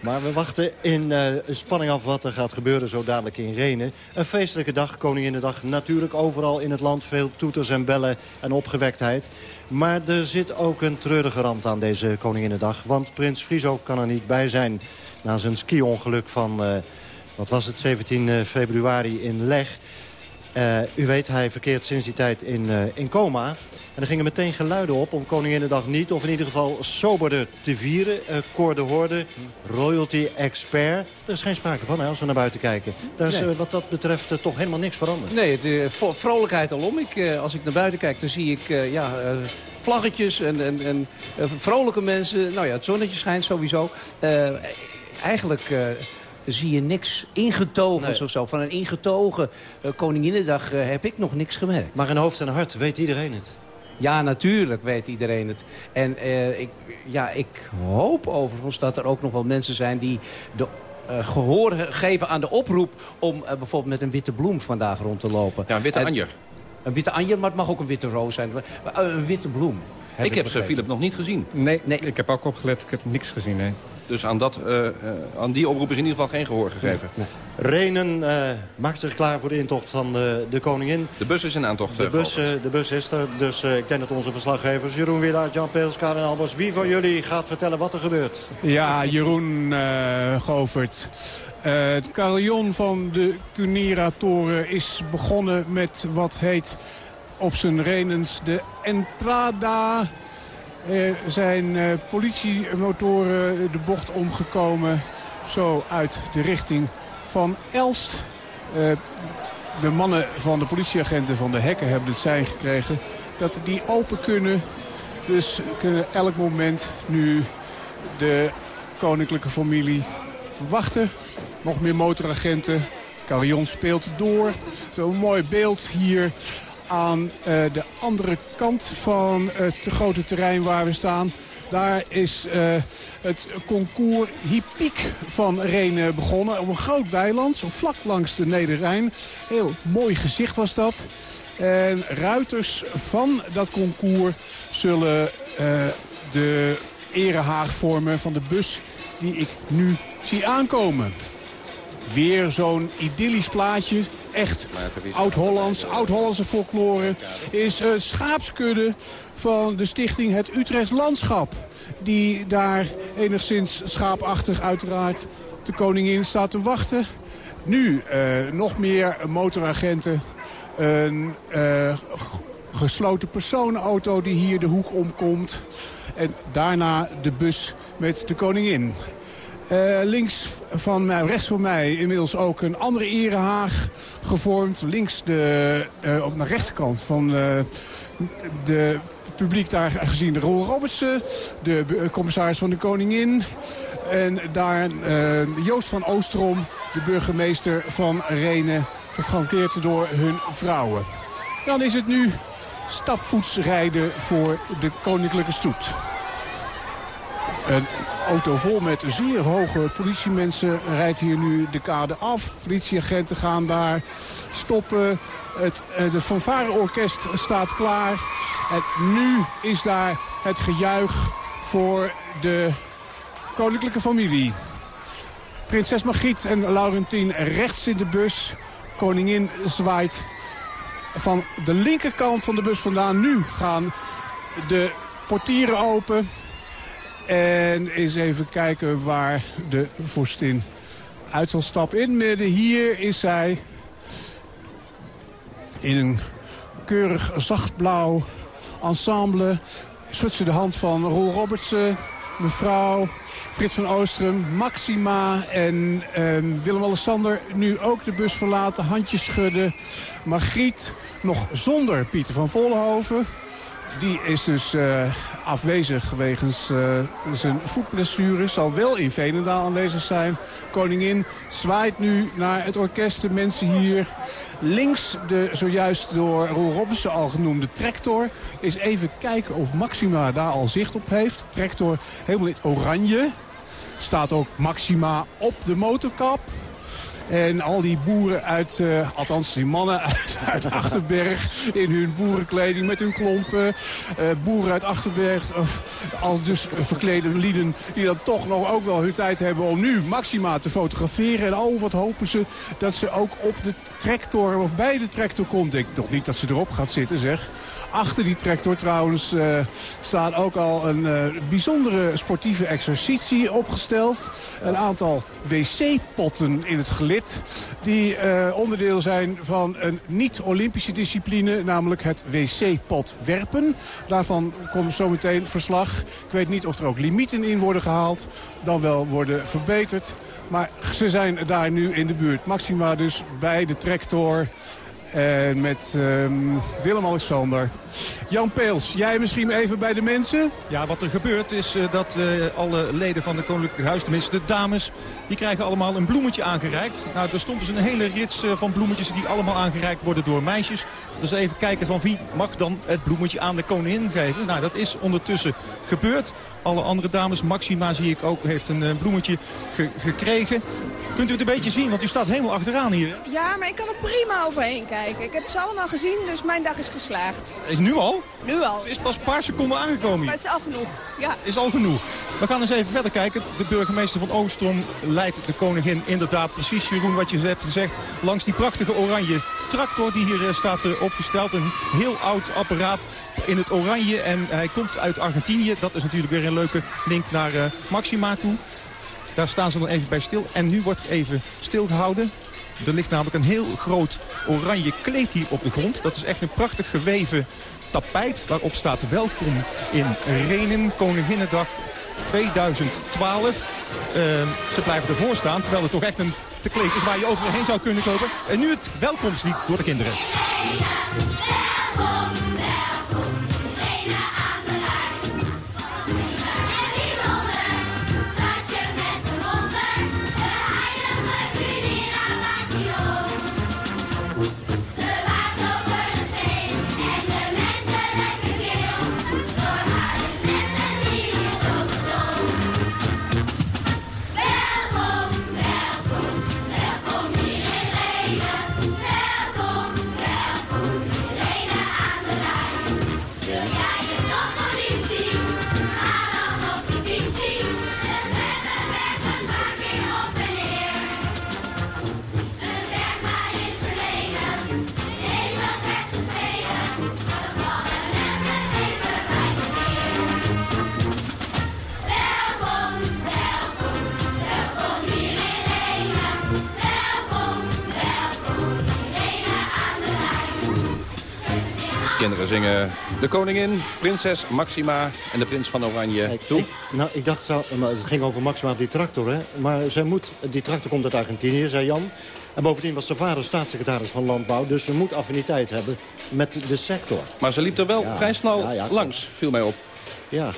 Maar we wachten in uh, spanning af wat er gaat gebeuren zo dadelijk in Renen. Een feestelijke dag, Koninginnedag. Natuurlijk overal in het land veel toeters en bellen en opgewektheid. Maar er zit ook een treurige rand aan deze Koninginnedag. Want prins Friso kan er niet bij zijn na zijn ski-ongeluk van... Uh, wat was het, 17 februari in Leg. U weet, hij verkeert sinds die tijd in, in coma. En er gingen meteen geluiden op om Koninginnedag niet... of in ieder geval soberder te vieren. Uh, Cor de Hoorde, royalty expert. Er is geen sprake van hè, als we naar buiten kijken. Daar is nee. wat dat betreft toch helemaal niks veranderd. Nee, de vrolijkheid alom. Ik, als ik naar buiten kijk, dan zie ik... ja, vlaggetjes en, en, en vrolijke mensen. Nou ja, het zonnetje schijnt sowieso. eigenlijk zie je niks ingetogen nee. of zo. Van een ingetogen uh, Koninginnedag uh, heb ik nog niks gemerkt. Maar in hoofd en hart weet iedereen het. Ja, natuurlijk weet iedereen het. En uh, ik, ja, ik hoop overigens dat er ook nog wel mensen zijn die de gehoor geven aan de oproep... om bijvoorbeeld met een witte bloem vandaag rond te lopen. Ja, een witte anjer. Een witte anjer, maar het mag ook een witte roos zijn. een witte bloem. Heb ik, ik heb ze, Philip, nog niet gezien. Nee, nee, ik heb ook opgelet. Ik heb niks gezien, nee. Dus aan, dat, uh, uh, aan die oproep is in ieder geval geen gehoor gegeven. Renen uh, maakt zich klaar voor de intocht van de, de koningin. De bus is in aantocht. De bus, de bus is er. Dus ik denk dat onze verslaggevers Jeroen Wielaert, Jan Peels, Karin Albers... wie van jullie gaat vertellen wat er gebeurt? Ja, Jeroen Govert. het carillon van de Cunera-toren is begonnen met wat heet op zijn renens de Entrada zijn uh, politiemotoren de bocht omgekomen. Zo uit de richting van Elst. Uh, de mannen van de politieagenten van de hekken hebben het zijn gekregen. Dat die open kunnen. Dus kunnen elk moment nu de koninklijke familie verwachten. Nog meer motoragenten. Carillon speelt door. Zo'n mooi beeld hier aan uh, de andere kant van het grote terrein waar we staan. Daar is uh, het concours Hippiek van Renen begonnen. Op een groot weiland, zo vlak langs de Nederrijn. Heel mooi gezicht was dat. En ruiters van dat concours zullen uh, de erehaag vormen van de bus die ik nu zie aankomen. Weer zo'n idyllisch plaatje echt oud-Hollands, oud-Hollandse folklore... is een schaapskudde van de stichting Het Utrechts Landschap. Die daar enigszins schaapachtig uiteraard de koningin staat te wachten. Nu uh, nog meer motoragenten. Een uh, gesloten personenauto die hier de hoek omkomt. En daarna de bus met de koningin. Uh, links van mij, rechts van mij inmiddels ook een andere erehaag gevormd. Links de, uh, op de rechterkant van uh, de publiek daar gezien de Roel Robertsen. De commissaris van de Koningin. En daar Joost van Oostrom, de burgemeester van Renen. Gefrankeerd door hun vrouwen. Dan is het nu stapvoets rijden voor de koninklijke stoet. Een auto vol met zeer hoge politiemensen rijdt hier nu de kade af. Politieagenten gaan daar stoppen. Het, eh, de fanfareorkest staat klaar. En nu is daar het gejuich voor de koninklijke familie. Prinses Margriet en Laurentien rechts in de bus. Koningin zwaait van de linkerkant van de bus vandaan. Nu gaan de portieren open. En eens even kijken waar de vorstin uit zal stappen. In midden hier is zij in een keurig zachtblauw ensemble. Schudt ze de hand van Roel Robertsen, mevrouw Frits van Oostrum, Maxima en eh, Willem-Alexander. Nu ook de bus verlaten, handjes schudden. Margriet nog zonder Pieter van Vollenhoven. Die is dus uh, afwezig wegens uh, zijn voetblessure. Zal wel in Veenendaal aanwezig zijn. Koningin zwaait nu naar het orkest. De mensen hier links de zojuist door Roel Robinson al genoemde tractor. Is even kijken of Maxima daar al zicht op heeft. Tractor helemaal in oranje. Staat ook Maxima op de motorkap. En al die boeren uit, uh, althans die mannen uit, uit, Achterberg in hun boerenkleding met hun klompen. Uh, boeren uit Achterberg, al dus verklede lieden die dan toch nog ook wel hun tijd hebben om nu Maxima te fotograferen. En oh, wat hopen ze dat ze ook op de tractor of bij de tractor komt. Ik toch niet dat ze erop gaat zitten zeg. Achter die tractor trouwens uh, staat ook al een uh, bijzondere sportieve exercitie opgesteld. Een aantal wc-potten in het gelid. Die uh, onderdeel zijn van een niet-Olympische discipline. Namelijk het wc-pot werpen. Daarvan komt zometeen verslag. Ik weet niet of er ook limieten in worden gehaald. Dan wel worden verbeterd. Maar ze zijn daar nu in de buurt. Maxima dus bij de tractor... En met um, Willem-Alexander. Jan Peels, jij misschien even bij de mensen? Ja, wat er gebeurt is uh, dat uh, alle leden van de Koninklijk Huis, tenminste de dames... die krijgen allemaal een bloemetje aangereikt. Nou, er stond dus een hele rits uh, van bloemetjes die allemaal aangereikt worden door meisjes. Dus even kijken van wie mag dan het bloemetje aan de koningin geven. Nou, dat is ondertussen gebeurd. Alle andere dames, Maxima zie ik ook, heeft een bloemetje ge gekregen. Kunt u het een beetje zien? Want u staat helemaal achteraan hier. Ja, maar ik kan er prima overheen kijken. Ik heb ze allemaal gezien, dus mijn dag is geslaagd. Is nu al? Nu al. Ze is pas een paar seconden aangekomen. Maar het is al genoeg, ja. Is al genoeg. We gaan eens even verder kijken. De burgemeester van Oostrom leidt de koningin inderdaad precies, Jeroen, wat je hebt gezegd. Langs die prachtige oranje tractor die hier staat opgesteld. Een heel oud apparaat in het oranje. En hij komt uit Argentinië. Dat is natuurlijk weer een leuke link naar uh, Maxima toe. Daar staan ze dan even bij stil. En nu wordt even stilgehouden. Er ligt namelijk een heel groot oranje kleed hier op de grond. Dat is echt een prachtig geweven tapijt. Waarop staat welkom in Renen, Koninginnedag 2012. Uh, ze blijven ervoor staan, terwijl het toch echt een te kleed is waar je overheen zou kunnen kopen. En nu het welkomstlied door de kinderen. Kinderen zingen de koningin, prinses Maxima en de prins van Oranje ik, toe. Ik, nou, ik dacht, zo, maar het ging over Maxima op die tractor, hè. Maar zij moet, die tractor komt uit Argentinië, zei Jan. En bovendien was zijn vader staatssecretaris van Landbouw. Dus ze moet affiniteit hebben met de sector. Maar ze liep er wel Ja, vrij snel ja, ja, langs, viel mij op. Ja,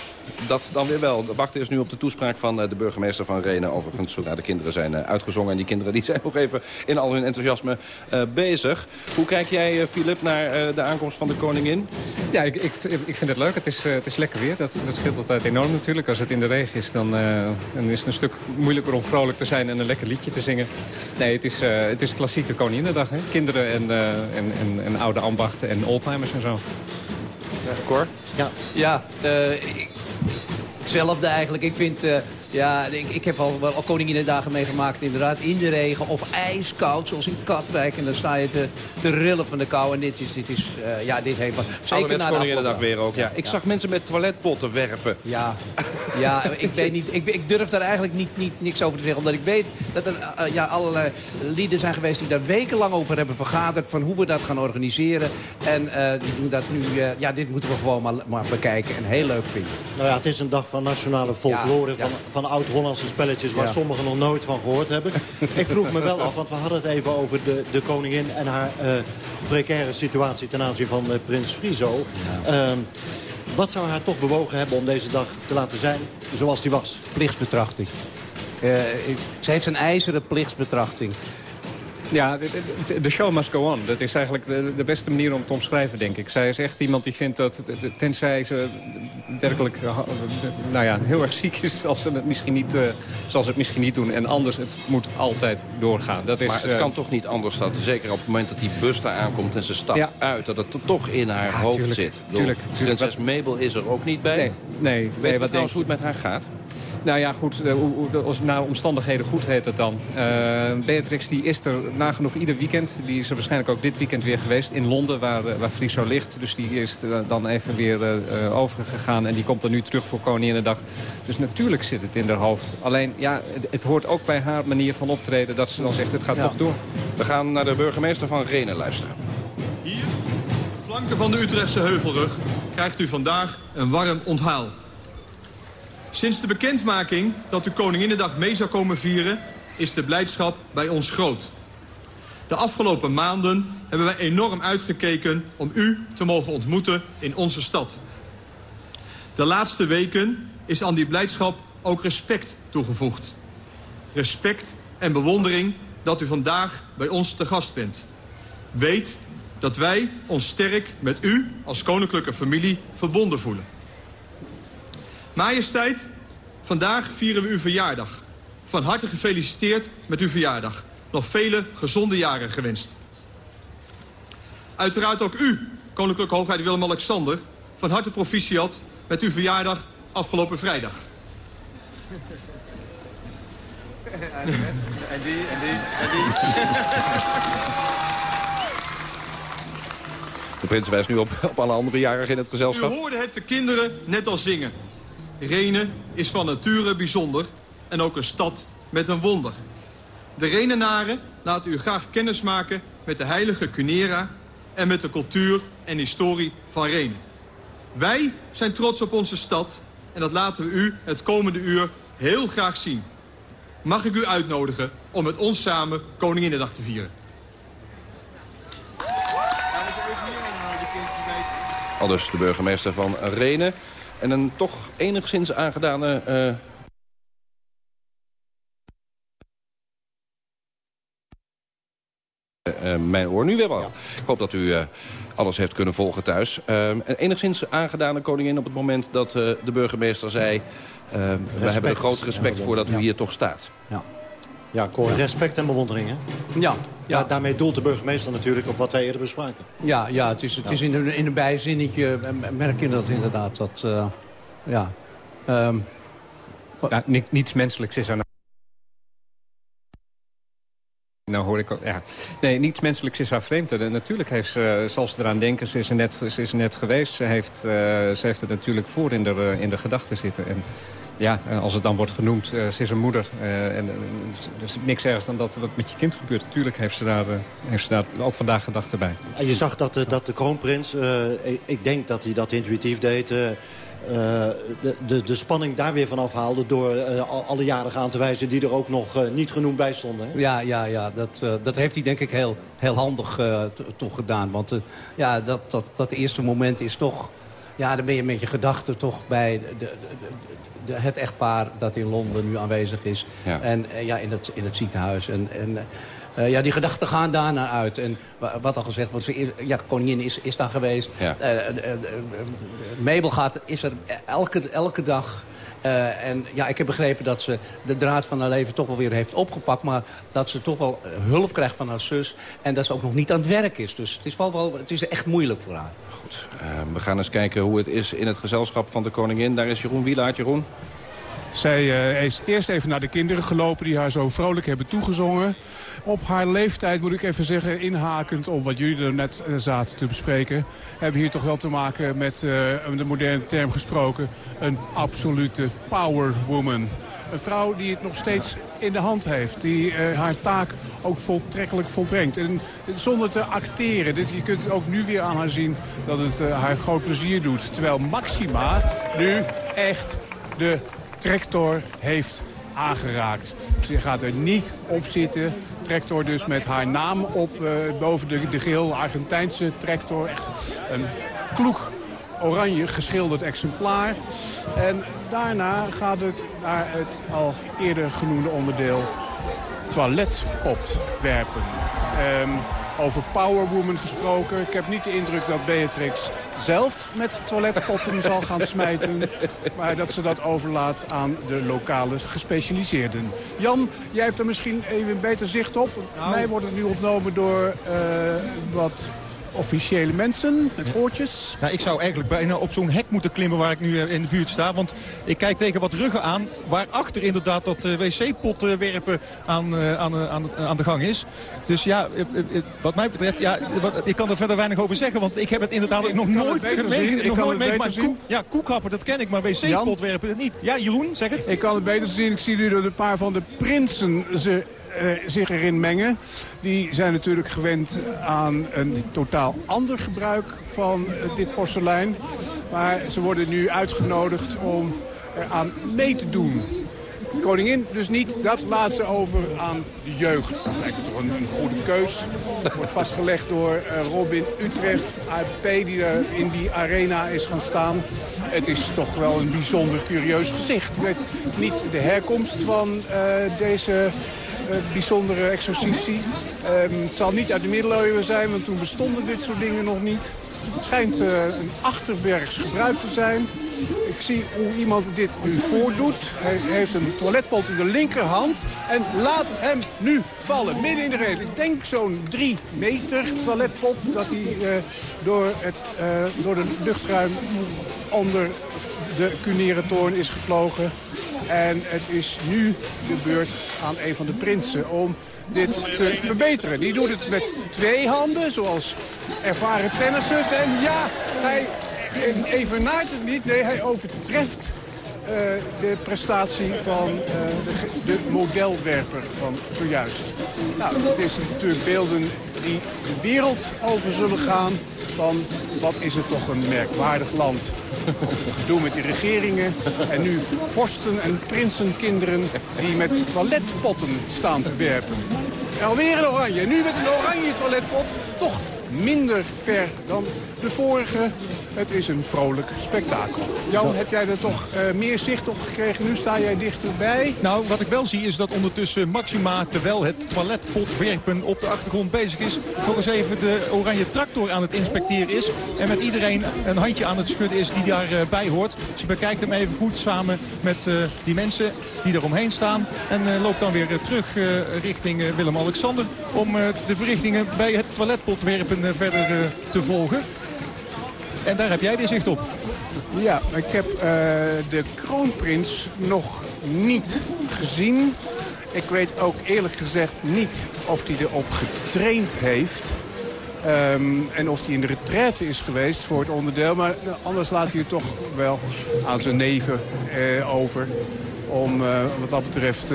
Dat dan weer wel. De wachten is nu op de toespraak van eh, de burgemeester van Renen. Overigens, zodra de kinderen zijn eh, uitgezongen. En die kinderen die zijn nog even in al hun enthousiasme eh, bezig. Hoe kijk jij, Filip, naar eh, de aankomst van de koningin? Ja, ik, ik, ik vind het leuk. Het is, eh, het is lekker weer. Dat, dat scheelt altijd enorm natuurlijk. Als het in de regen is, dan, eh, dan is het een stuk moeilijker om vrolijk te zijn en een lekker liedje te zingen. Nee, het is, eh, het is klassiek de Koninginnedag. Hè? Kinderen en, eh, en, en, en oude ambachten en oldtimers en zo. Cor? Ja. Ja, eh, ik- hetzelfde eigenlijk. Ik vind... ja, ik, ik heb al wel al Koninginnedagen meegemaakt, inderdaad. In de regen of ijskoud, zoals in Katwijk. En dan sta je te, te rillen van de kou. En dit is, dit is eh, ja, dit heeft wat. Zeker na Koninginnedag weer ook. Ja. Ik zag mensen met toiletpotten werpen. Ja, ja ik, weet niet, ik, ik durf daar eigenlijk niet, niet, niks over te zeggen. Omdat ik weet dat er eh, ja, allerlei lieden zijn geweest die daar wekenlang over hebben vergaderd. Van hoe we dat gaan organiseren. En eh, die doen dat nu. eh, ja, dit moeten we gewoon maar, maar bekijken en heel leuk vinden. Nou ja, het is een dag van nationale folklore. Ja, ja. Van, van oud-Hollandse spelletjes waar Ja. sommigen nog nooit van gehoord hebben. ik vroeg me wel af, want we hadden het even over de, de koningin en haar eh, precaire situatie ten aanzien van eh, prins Friso. Ehm, wat zou haar toch bewogen hebben om deze dag te laten zijn zoals die was? Plichtsbetrachting. Eh, ze heeft een ijzeren plichtsbetrachting. Ja, de, show must go on. Dat is eigenlijk de, de, beste manier om te omschrijven, denk ik. Zij is echt iemand die vindt dat, tenzij ze werkelijk eh, nou ja, heel erg ziek is... Zal ze, het misschien niet, uh, zal ze het misschien niet doen. En anders, het moet altijd doorgaan. Dat is, maar het kan toch niet anders dat, zeker op het moment dat die bus daar aankomt... en ze stapt uit, dat het toch in haar hoofd zit. Tuurlijk, tuurlijk. Prinses Mabel is er ook niet bij. Nee, nee. Weet nee, wat trouwens hoe het met haar gaat? Nou ja, goed, eh, als naar omstandigheden goed heet het dan. Uh, Beatrix die is er nagenoeg ieder weekend. Die is er waarschijnlijk ook dit weekend weer geweest in Londen, waar, eh, waar Friso ligt. Dus die is dan even weer uh, overgegaan en die komt er nu terug voor Koninginnedag. Dus natuurlijk zit het in haar hoofd. Alleen, ja, het, het, hoort ook bij haar manier van optreden dat ze dan zegt, het gaat toch door. We gaan naar de burgemeester van Renen luisteren. Hier, flanken van de Utrechtse Heuvelrug, krijgt u vandaag een warm onthaal. Sinds de bekendmaking dat u Koninginnedag mee zou komen vieren... is de blijdschap bij ons groot. De afgelopen maanden hebben wij enorm uitgekeken om u te mogen ontmoeten in onze stad. De laatste weken is aan die blijdschap ook respect toegevoegd. Respect en bewondering dat u vandaag bij ons te gast bent. Weet dat wij ons sterk met u als koninklijke familie verbonden voelen. Majesteit, vandaag vieren we uw verjaardag. Van harte gefeliciteerd met uw verjaardag. Nog vele gezonde jaren gewenst. Uiteraard ook u, Koninklijke Hoogheid Willem-Alexander... van harte proficiat met uw verjaardag afgelopen vrijdag. En die, en die, en die. De prins wijst nu op, op alle andere jarigen in het gezelschap. U hoorde het de kinderen net al zingen. Renen is van nature bijzonder en ook een stad met een wonder. De Renenaren laten u graag kennis maken met de heilige Cunera... en met de cultuur en historie van Renen. Wij zijn trots op onze stad en dat laten we u het komende uur heel graag zien. Mag ik u uitnodigen om met ons samen Koninginnedag te vieren. Al dus de burgemeester van Renen. En een toch enigszins aangedane... Uh... Uh, mijn oor nu weer wel. Ik hoop dat u uh, alles heeft kunnen volgen thuis. een enigszins aangedane koningin op het moment dat de burgemeester zei... we hebben er groot respect voor dat u hier toch staat. Ja. Ja, respect en bewondering. Hè? Ja, ja. daarmee doelt de burgemeester natuurlijk op wat wij eerder bespraken. Ja, ja het is, het is in, een, in een bijzinnetje merk je dat inderdaad. Dat, uh, ja, um, ja, niets menselijks is er nou. Nou hoor ik ook, ja. Nee, niets menselijks is haar vreemd. natuurlijk heeft ze, zal ze eraan denken, ze is er net, ze is er net geweest. Ze heeft, uh, ze heeft het natuurlijk voor in de, in de gedachten zitten. En ja, eh, als het dan wordt genoemd, uh, ze is een moeder. Uh, en, dus niks ergens dan dat wat met je kind gebeurt. Natuurlijk heeft ze daar, heeft ze daar ook vandaag gedachten bij. En je zag dat, dat de kroonprins, ik, ik, denk dat hij dat intuïtief deed... de, de, de, spanning daar weer vanaf haalde door alle jaren aan te wijzen die er ook nog niet genoemd bij stonden. Hè? Ja, ja, ja dat, dat heeft hij denk ik heel, heel handig toch gedaan. Want ja, dat, dat, dat eerste moment is toch... Ja, dan ben je met je gedachten toch bij de, de, de, het echtpaar dat in Londen nu aanwezig is. En uh, ja, in, het, in het ziekenhuis. En, en uh, ja, die gedachten gaan daarnaar uit. En wat al gezegd wordt, is, ja, koningin is, is daar geweest. Ja. Uh, Mabel gaat, is er elke, elke dag... Uh, en ja, ik heb begrepen dat ze de draad van haar leven toch wel weer heeft opgepakt. Maar dat ze toch wel hulp krijgt van haar zus. En dat ze ook nog niet aan het werk is. Dus het is, wel, wel, het is echt moeilijk voor haar. Goed, uh, we gaan eens kijken hoe het is in het gezelschap van de koningin. Daar is Jeroen Wielaert. Jeroen? Zij is eerst even naar de kinderen gelopen die haar zo vrolijk hebben toegezongen. Op haar leeftijd, moet ik even zeggen, inhakend op wat jullie er net uh, zaten te bespreken... hebben we hier toch wel te maken met, uh, de moderne term gesproken, een absolute power woman. Een vrouw die het nog steeds in de hand heeft. Die haar taak ook voltrekkelijk volbrengt. En zonder te acteren. Dit, je kunt ook nu weer aan haar zien dat het haar groot plezier doet. Terwijl Maxima nu echt de tractor heeft aangeraakt. Ze gaat er niet op zitten. Tractor dus met haar naam op uh, boven de, de geheel Argentijnse tractor. Echt een kloek oranje geschilderd exemplaar. En daarna gaat het naar het al eerder genoemde onderdeel toiletpot werpen. Ehm, over Powerwoman gesproken. Ik heb niet de indruk dat Beatrix zelf met toiletpotten zal gaan smijten. Maar dat ze dat overlaat aan de lokale gespecialiseerden. Jan, jij hebt er misschien even beter zicht op. Nou. Mij wordt het nu ontnomen door eh, wat officiële mensen met oortjes. Nou, ik zou eigenlijk bijna op zo'n hek moeten klimmen waar ik nu eh, in de buurt sta. Want ik kijk tegen wat ruggen aan. Waarachter inderdaad dat eh, wc-pot eh, werpen aan, aan, aan, aan de gang is. Dus ja, wat mij betreft, ja, wat, ik kan er verder weinig over zeggen. Want ik heb het inderdaad ook nog nooit meegemaakt. zien. Koek- Ja, koekhappen, dat ken ik, maar wc-pot werpen niet. Ja, Jeroen, zeg het. Ik kan het beter zien. Ik zie nu dat een paar van de prinsen ze, zich erin mengen. Die zijn natuurlijk gewend aan een totaal ander gebruik van eh, dit porselein. Maar ze worden nu uitgenodigd om eraan mee te doen. Koningin dus niet, dat laat ze over aan de jeugd. Dat lijkt me toch een, goede keus. Wordt vastgelegd door eh, Robin Utrecht, AFP, die daar in die arena is gaan staan. Het is toch wel een bijzonder curieus gezicht. Weet niet de herkomst van eh, deze eh, bijzondere exercitie. Ehm, het zal niet uit de middeleeuwen zijn, want toen bestonden dit soort dingen nog niet. Het schijnt eh, een achterbergs gebruik te zijn. Ik zie hoe iemand dit nu voordoet. Hij heeft een toiletpot in de linkerhand en laat hem nu vallen, midden in de reden. Ik denk zo'n drie meter toiletpot dat hij eh, door, het, eh, door de luchtruim onder de Cunera-toren is gevlogen. En het is nu de beurt aan een van de prinsen om dit te verbeteren. Die doet het met twee handen, zoals ervaren tennissers. En ja, hij evenaart het niet. Nee, hij overtreft eh, de prestatie van eh, de, de modelwerper van zojuist. Nou, het is natuurlijk beelden die de wereld over zullen gaan van wat is het toch een merkwaardig land. Gedoe met die regeringen en nu vorsten en prinsenkinderen die met toiletpotten staan te werpen. En alweer een oranje. Nu met een oranje toiletpot. Toch minder ver dan de vorige. Het is een vrolijk spektakel. Jan, heb jij er toch eh, meer zicht op gekregen? Nu sta jij dichterbij. Nou, wat ik wel zie is dat ondertussen Maxima, terwijl het toiletpotwerpen op de achtergrond bezig is, nog eens even de oranje tractor aan het inspecteren is. En met iedereen een handje aan het schudden is die daarbij hoort. Ze bekijkt hem even goed samen met eh, die mensen die er omheen staan. En loopt dan weer terug richting Willem-Alexander om eh, de verrichtingen bij het toiletpotwerpen eh, verder eh, te volgen. En daar heb jij weer zicht op. Ja, ik heb de kroonprins nog niet gezien. Ik weet ook eerlijk gezegd niet of hij erop getraind heeft. Ehm, en of hij in de retraite is geweest voor het onderdeel. Maar anders laat hij het toch wel aan zijn neven over. Om wat dat betreft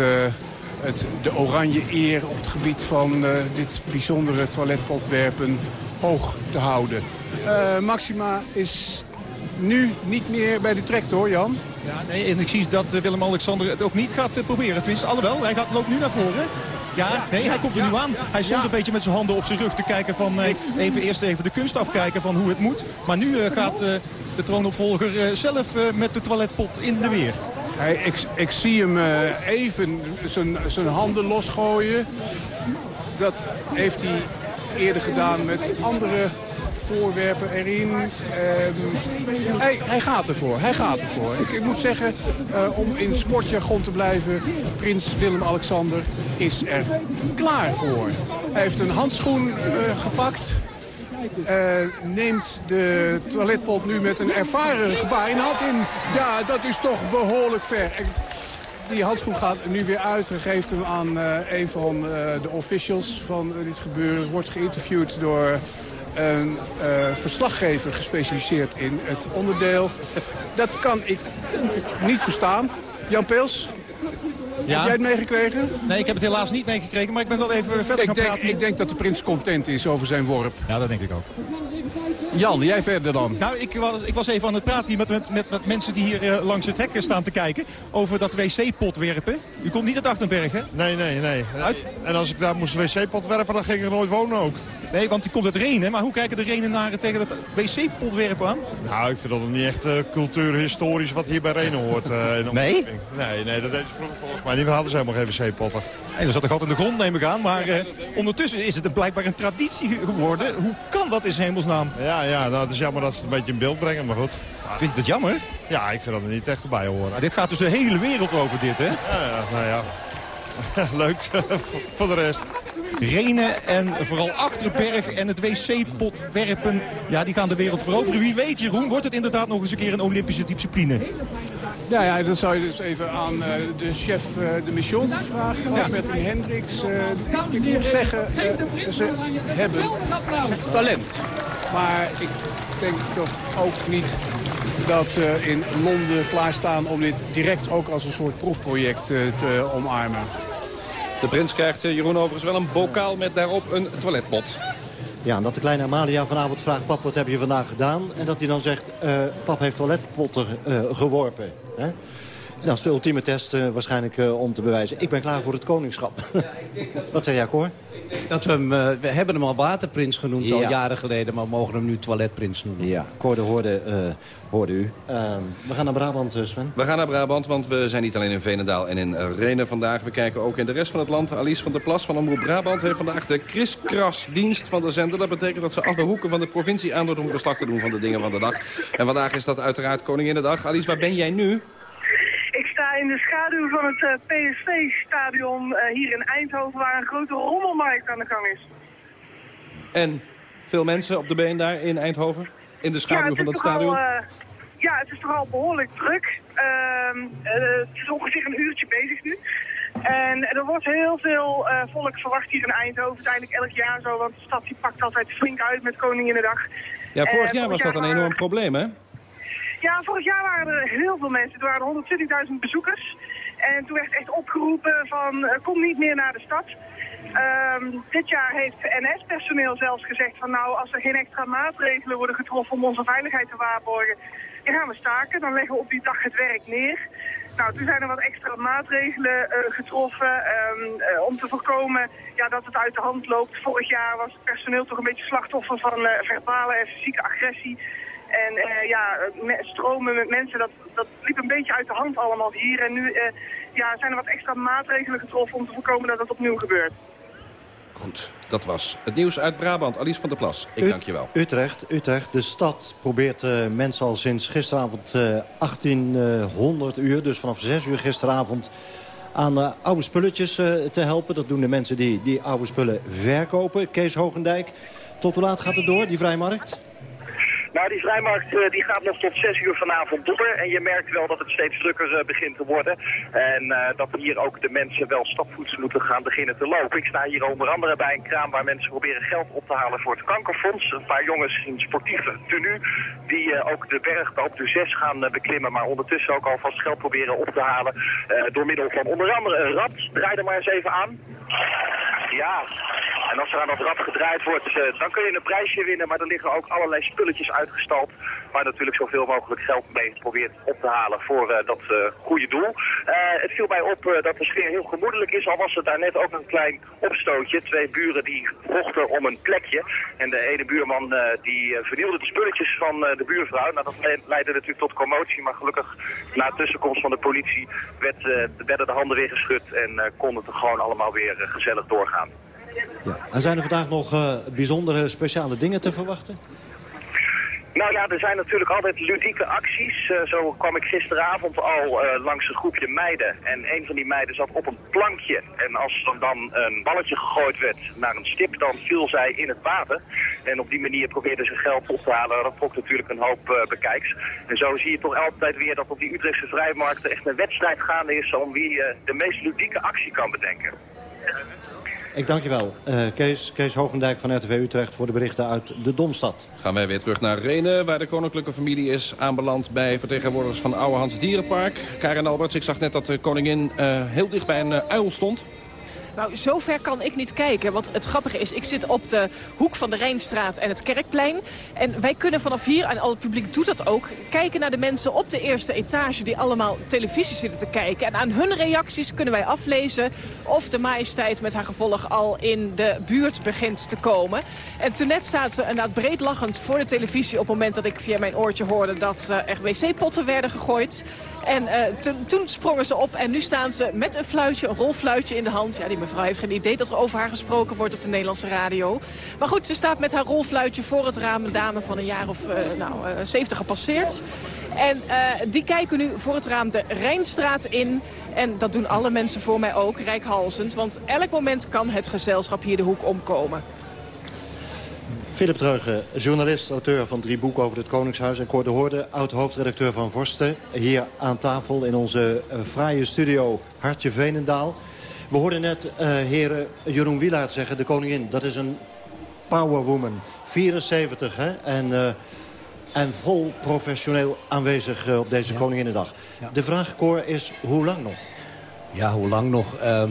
het, de oranje eer op het gebied van eh, dit bijzondere toiletpotwerpen hoog te houden. Eh, Maxima is nu niet meer bij de tractor, Jan. Ja, nee, en ik zie dat eh, Willem-Alexander het ook niet gaat proberen. Tenminste, alhoewel, hij gaat, loopt nu naar voren. Ja, nee, hij komt er nu aan. Hij stond een beetje met zijn handen op zijn rug te kijken van... eh, even eerst even de kunst afkijken van hoe het moet. Maar nu eh, gaat eh, de troonopvolger zelf met de toiletpot in de weer. Hij, ik, zie hem eh, even zijn- zijn handen losgooien. Dat heeft hij eerder gedaan met andere voorwerpen erin. Ehm, hij, hij gaat ervoor, hij gaat ervoor. Ik, ik moet zeggen, eh, om in sportjargon te blijven... prins Willem-Alexander is er klaar voor. Hij heeft een handschoen eh, gepakt... Eh, neemt de toiletpot nu met een ervaren gebaar in hand in. Ja, dat is toch behoorlijk ver. Die handschoen gaat nu weer uit en geeft hem aan eh, een van eh, de officials van dit gebeuren. Wordt geïnterviewd door een verslaggever gespecialiseerd in het onderdeel. Dat kan ik niet verstaan. Jan Peels, heb jij het meegekregen? Nee, ik heb het helaas niet meegekregen, maar ik ben wel even verder Ik gaan denk, praten. ik denk dat de prins content is over zijn worp. Ja, dat denk ik ook. Jan, jij verder dan. Nou, ik was, ik was even aan het praten hier met, met, met, met mensen die hier uh, langs het hek staan te kijken. Over dat wc-pot werpen. U komt niet uit Achtenberg, hè? Nee, nee, nee. Uit? En als ik daar moest wc-pot werpen, dan ging ik er nooit wonen ook. Nee, want die komt uit Renen. Maar hoe kijken de Renenaren tegen dat wc-pot werpen aan? Nou, ik vind dat niet echt uh, cultuurhistorisch wat hier bij Renen hoort. Uh, nee? Nee, nee, dat deed ze vroeger volgens mij niet. We hadden ze helemaal geen wc-potten. En dat zat er altijd in de grond, neem ik aan. Maar uh, ondertussen is het een, blijkbaar een traditie geworden. Hoe kan dat in hemelsnaam? Ja, ja nou, het is jammer dat ze het een beetje in beeld brengen, maar goed. Vind je dat jammer? Ja, ik vind dat er niet echt erbij horen. Maar dit gaat dus de hele wereld over dit, hè? Ja, ja nou ja. Leuk, voor de rest. Renen en vooral Achterberg en het wc-pot werpen. Ja, die gaan de wereld veroveren. Wie weet, Jeroen, wordt het inderdaad nog eens een keer een Olympische discipline? Ja, ja, dat zou je dus even aan uh, de chef uh, de mission vragen. Ja. Bertien Hendricks. Uh, ik moet zeggen, ze hebben talent. Maar ik denk toch ook niet dat ze in Londen klaarstaan om dit direct ook als een soort proefproject te omarmen. De prins krijgt Jeroen overigens wel een bokaal met daarop een toiletpot. Ja, en dat de kleine Amalia vanavond vraagt, pap, wat heb je vandaag gedaan? En dat hij dan zegt, uh, pap heeft toiletpotten uh, geworpen. Hè? Dat is de ultieme test uh, waarschijnlijk om te bewijzen. Ik ben klaar voor het koningschap. wat zei jij, Cor? Dat we, hem, we hebben hem al waterprins genoemd, ja. al jaren geleden... maar we mogen hem nu toiletprins noemen. Ja, Cor hoorde, hoorde u. Ehm, we gaan naar Brabant, Sven. We gaan naar Brabant, want we zijn niet alleen in Venendaal en in Renen vandaag. We kijken ook in de rest van het land. Alice van der Plas van Omroep Brabant heeft vandaag de kriskras-dienst van de zender. Dat betekent dat ze alle hoeken van de provincie aandoet om verslag te doen van de dingen van de dag. En vandaag is dat uiteraard Koninginnedag. Alice, waar ben jij nu? In de schaduw van het uh, PSV-stadion uh, hier in Eindhoven... waar een grote rommelmarkt aan de gang is. En veel mensen op de been daar in Eindhoven? In de schaduw ja, van dat stadion? Al, uh, ja, het is toch al behoorlijk druk. het is ongeveer een uurtje bezig nu. En er wordt heel veel volk verwacht hier in Eindhoven. Eigenlijk elk jaar zo, want de stad die pakt altijd flink uit met Koninginnedag. Ja, vorig jaar was dat een enorm probleem, hè? Ja, vorig jaar waren er heel veel mensen. Er waren 120.000 bezoekers. En toen werd echt opgeroepen van, uh, kom niet meer naar de stad. Um, dit jaar heeft NS-personeel zelfs gezegd van nou, als er geen extra maatregelen worden getroffen om onze veiligheid te waarborgen, dan gaan we staken. Dan leggen we op die dag het werk neer. Nou, toen zijn er wat extra maatregelen uh, getroffen um, uh, om te voorkomen ja, dat het uit de hand loopt. Vorig jaar was het personeel toch een beetje slachtoffer van uh, verbale en fysieke agressie. En ja, stromen met mensen, dat, dat liep een beetje uit de hand allemaal hier. En nu ja, zijn er wat extra maatregelen getroffen om te voorkomen dat het opnieuw gebeurt. Goed, dat was het nieuws uit Brabant. Alice van der Plas, ik dank je wel. Utrecht, Utrecht, de stad probeert uh, mensen al sinds gisteravond uh, 1800 uur... dus vanaf 6 uur gisteravond aan uh, oude spulletjes te helpen. Dat doen de mensen die die oude spullen verkopen. Kees Hogendijk, tot hoe laat gaat het door, die vrijmarkt? Nou, die vrijmarkt uh, die gaat nog tot 6 uur vanavond door. En je merkt wel dat het steeds drukker uh, begint te worden. En uh, dat hier ook de mensen wel stapvoets moeten gaan beginnen te lopen. Ik sta hier onder andere bij een kraam waar mensen proberen geld op te halen voor het kankerfonds. Een paar jongens in sportieve tenue die ook de berg op de 6 gaan beklimmen. Maar ondertussen ook alvast geld proberen op te halen door middel van onder andere een rad. Draai er maar eens even aan. Ja, en als er aan dat rad gedraaid wordt, dan kun je een prijsje winnen. Maar er liggen ook allerlei spulletjes uitgestald. Waar natuurlijk zoveel mogelijk geld mee probeert op te halen voor uh, dat uh, goede doel. Het viel mij op dat de sfeer heel gemoedelijk is. Al was het daar net ook een klein opstootje. Twee buren die vochten om een plekje. En de ene buurman die vernielde de spulletjes van de buurvrouw. Nou, dat leidde natuurlijk tot commotie. Maar gelukkig na tussenkomst van de politie werd, werden de handen weer geschud. En kon het er gewoon allemaal weer gezellig doorgaan. Ja. En zijn er vandaag nog bijzondere speciale dingen te verwachten? Nou ja, er zijn natuurlijk altijd ludieke acties. Uh, zo kwam ik gisteravond al uh, langs een groepje meiden. En een van die meiden zat op een plankje. En als er dan een balletje gegooid werd naar een stip, dan viel zij in het water. En op die manier probeerde ze geld op te halen. Dat trok natuurlijk een hoop uh, bekijks. En zo zie je toch altijd weer dat op die Utrechtse vrijmarkten echt een wedstrijd gaande is... om wie de meest ludieke actie kan bedenken. Ik dank je wel, uh, Kees, Kees Hogendijk van RTV Utrecht... voor de berichten uit de Domstad. Gaan wij weer terug naar Renen, waar de koninklijke familie is aanbeland... bij vertegenwoordigers van Ouwehands Dierenpark. Karen Alberts, ik zag net dat de koningin uh, heel dicht bij een uh, uil stond. Nou, zover kan ik niet kijken. Want het grappige is, ik zit op de hoek van de Rijnstraat en het Kerkplein. En wij kunnen vanaf hier, en al het publiek doet dat ook... kijken naar de mensen op de eerste etage die allemaal televisie zitten te kijken. En aan hun reacties kunnen wij aflezen of de majesteit met haar gevolg al in de buurt begint te komen. En toen net staat ze inderdaad breed lachend voor de televisie... op het moment dat ik via mijn oortje hoorde dat er wc-potten werden gegooid. En uh, toen sprongen ze op en nu staan ze met een fluitje, een rolfluitje in de hand. Ja, die mevrouw heeft geen idee dat er over haar gesproken wordt op de Nederlandse radio. Maar goed, ze staat met haar rolfluitje voor het raam. Een dame van een jaar of uh, nou, uh, 70 gepasseerd. En die kijken nu voor het raam de Rijnstraat in. En dat doen alle mensen voor mij ook, rijkhalsend. Want elk moment kan het gezelschap hier de hoek omkomen. Philip Dreugen, journalist, auteur van drie boeken over het Koningshuis... en Cor de Hoorde, oud-hoofdredacteur van Vorsten... hier aan tafel in onze fraaie studio Hartje Veenendaal. We hoorden net uh, heren Jeroen Wielaert zeggen, de koningin... dat is een powerwoman, 74 hè? En, uh, en vol professioneel aanwezig op deze ja. Koninginnedag. Ja. De vraag, Cor, is hoe lang nog? Ja, hoe lang nog? Uh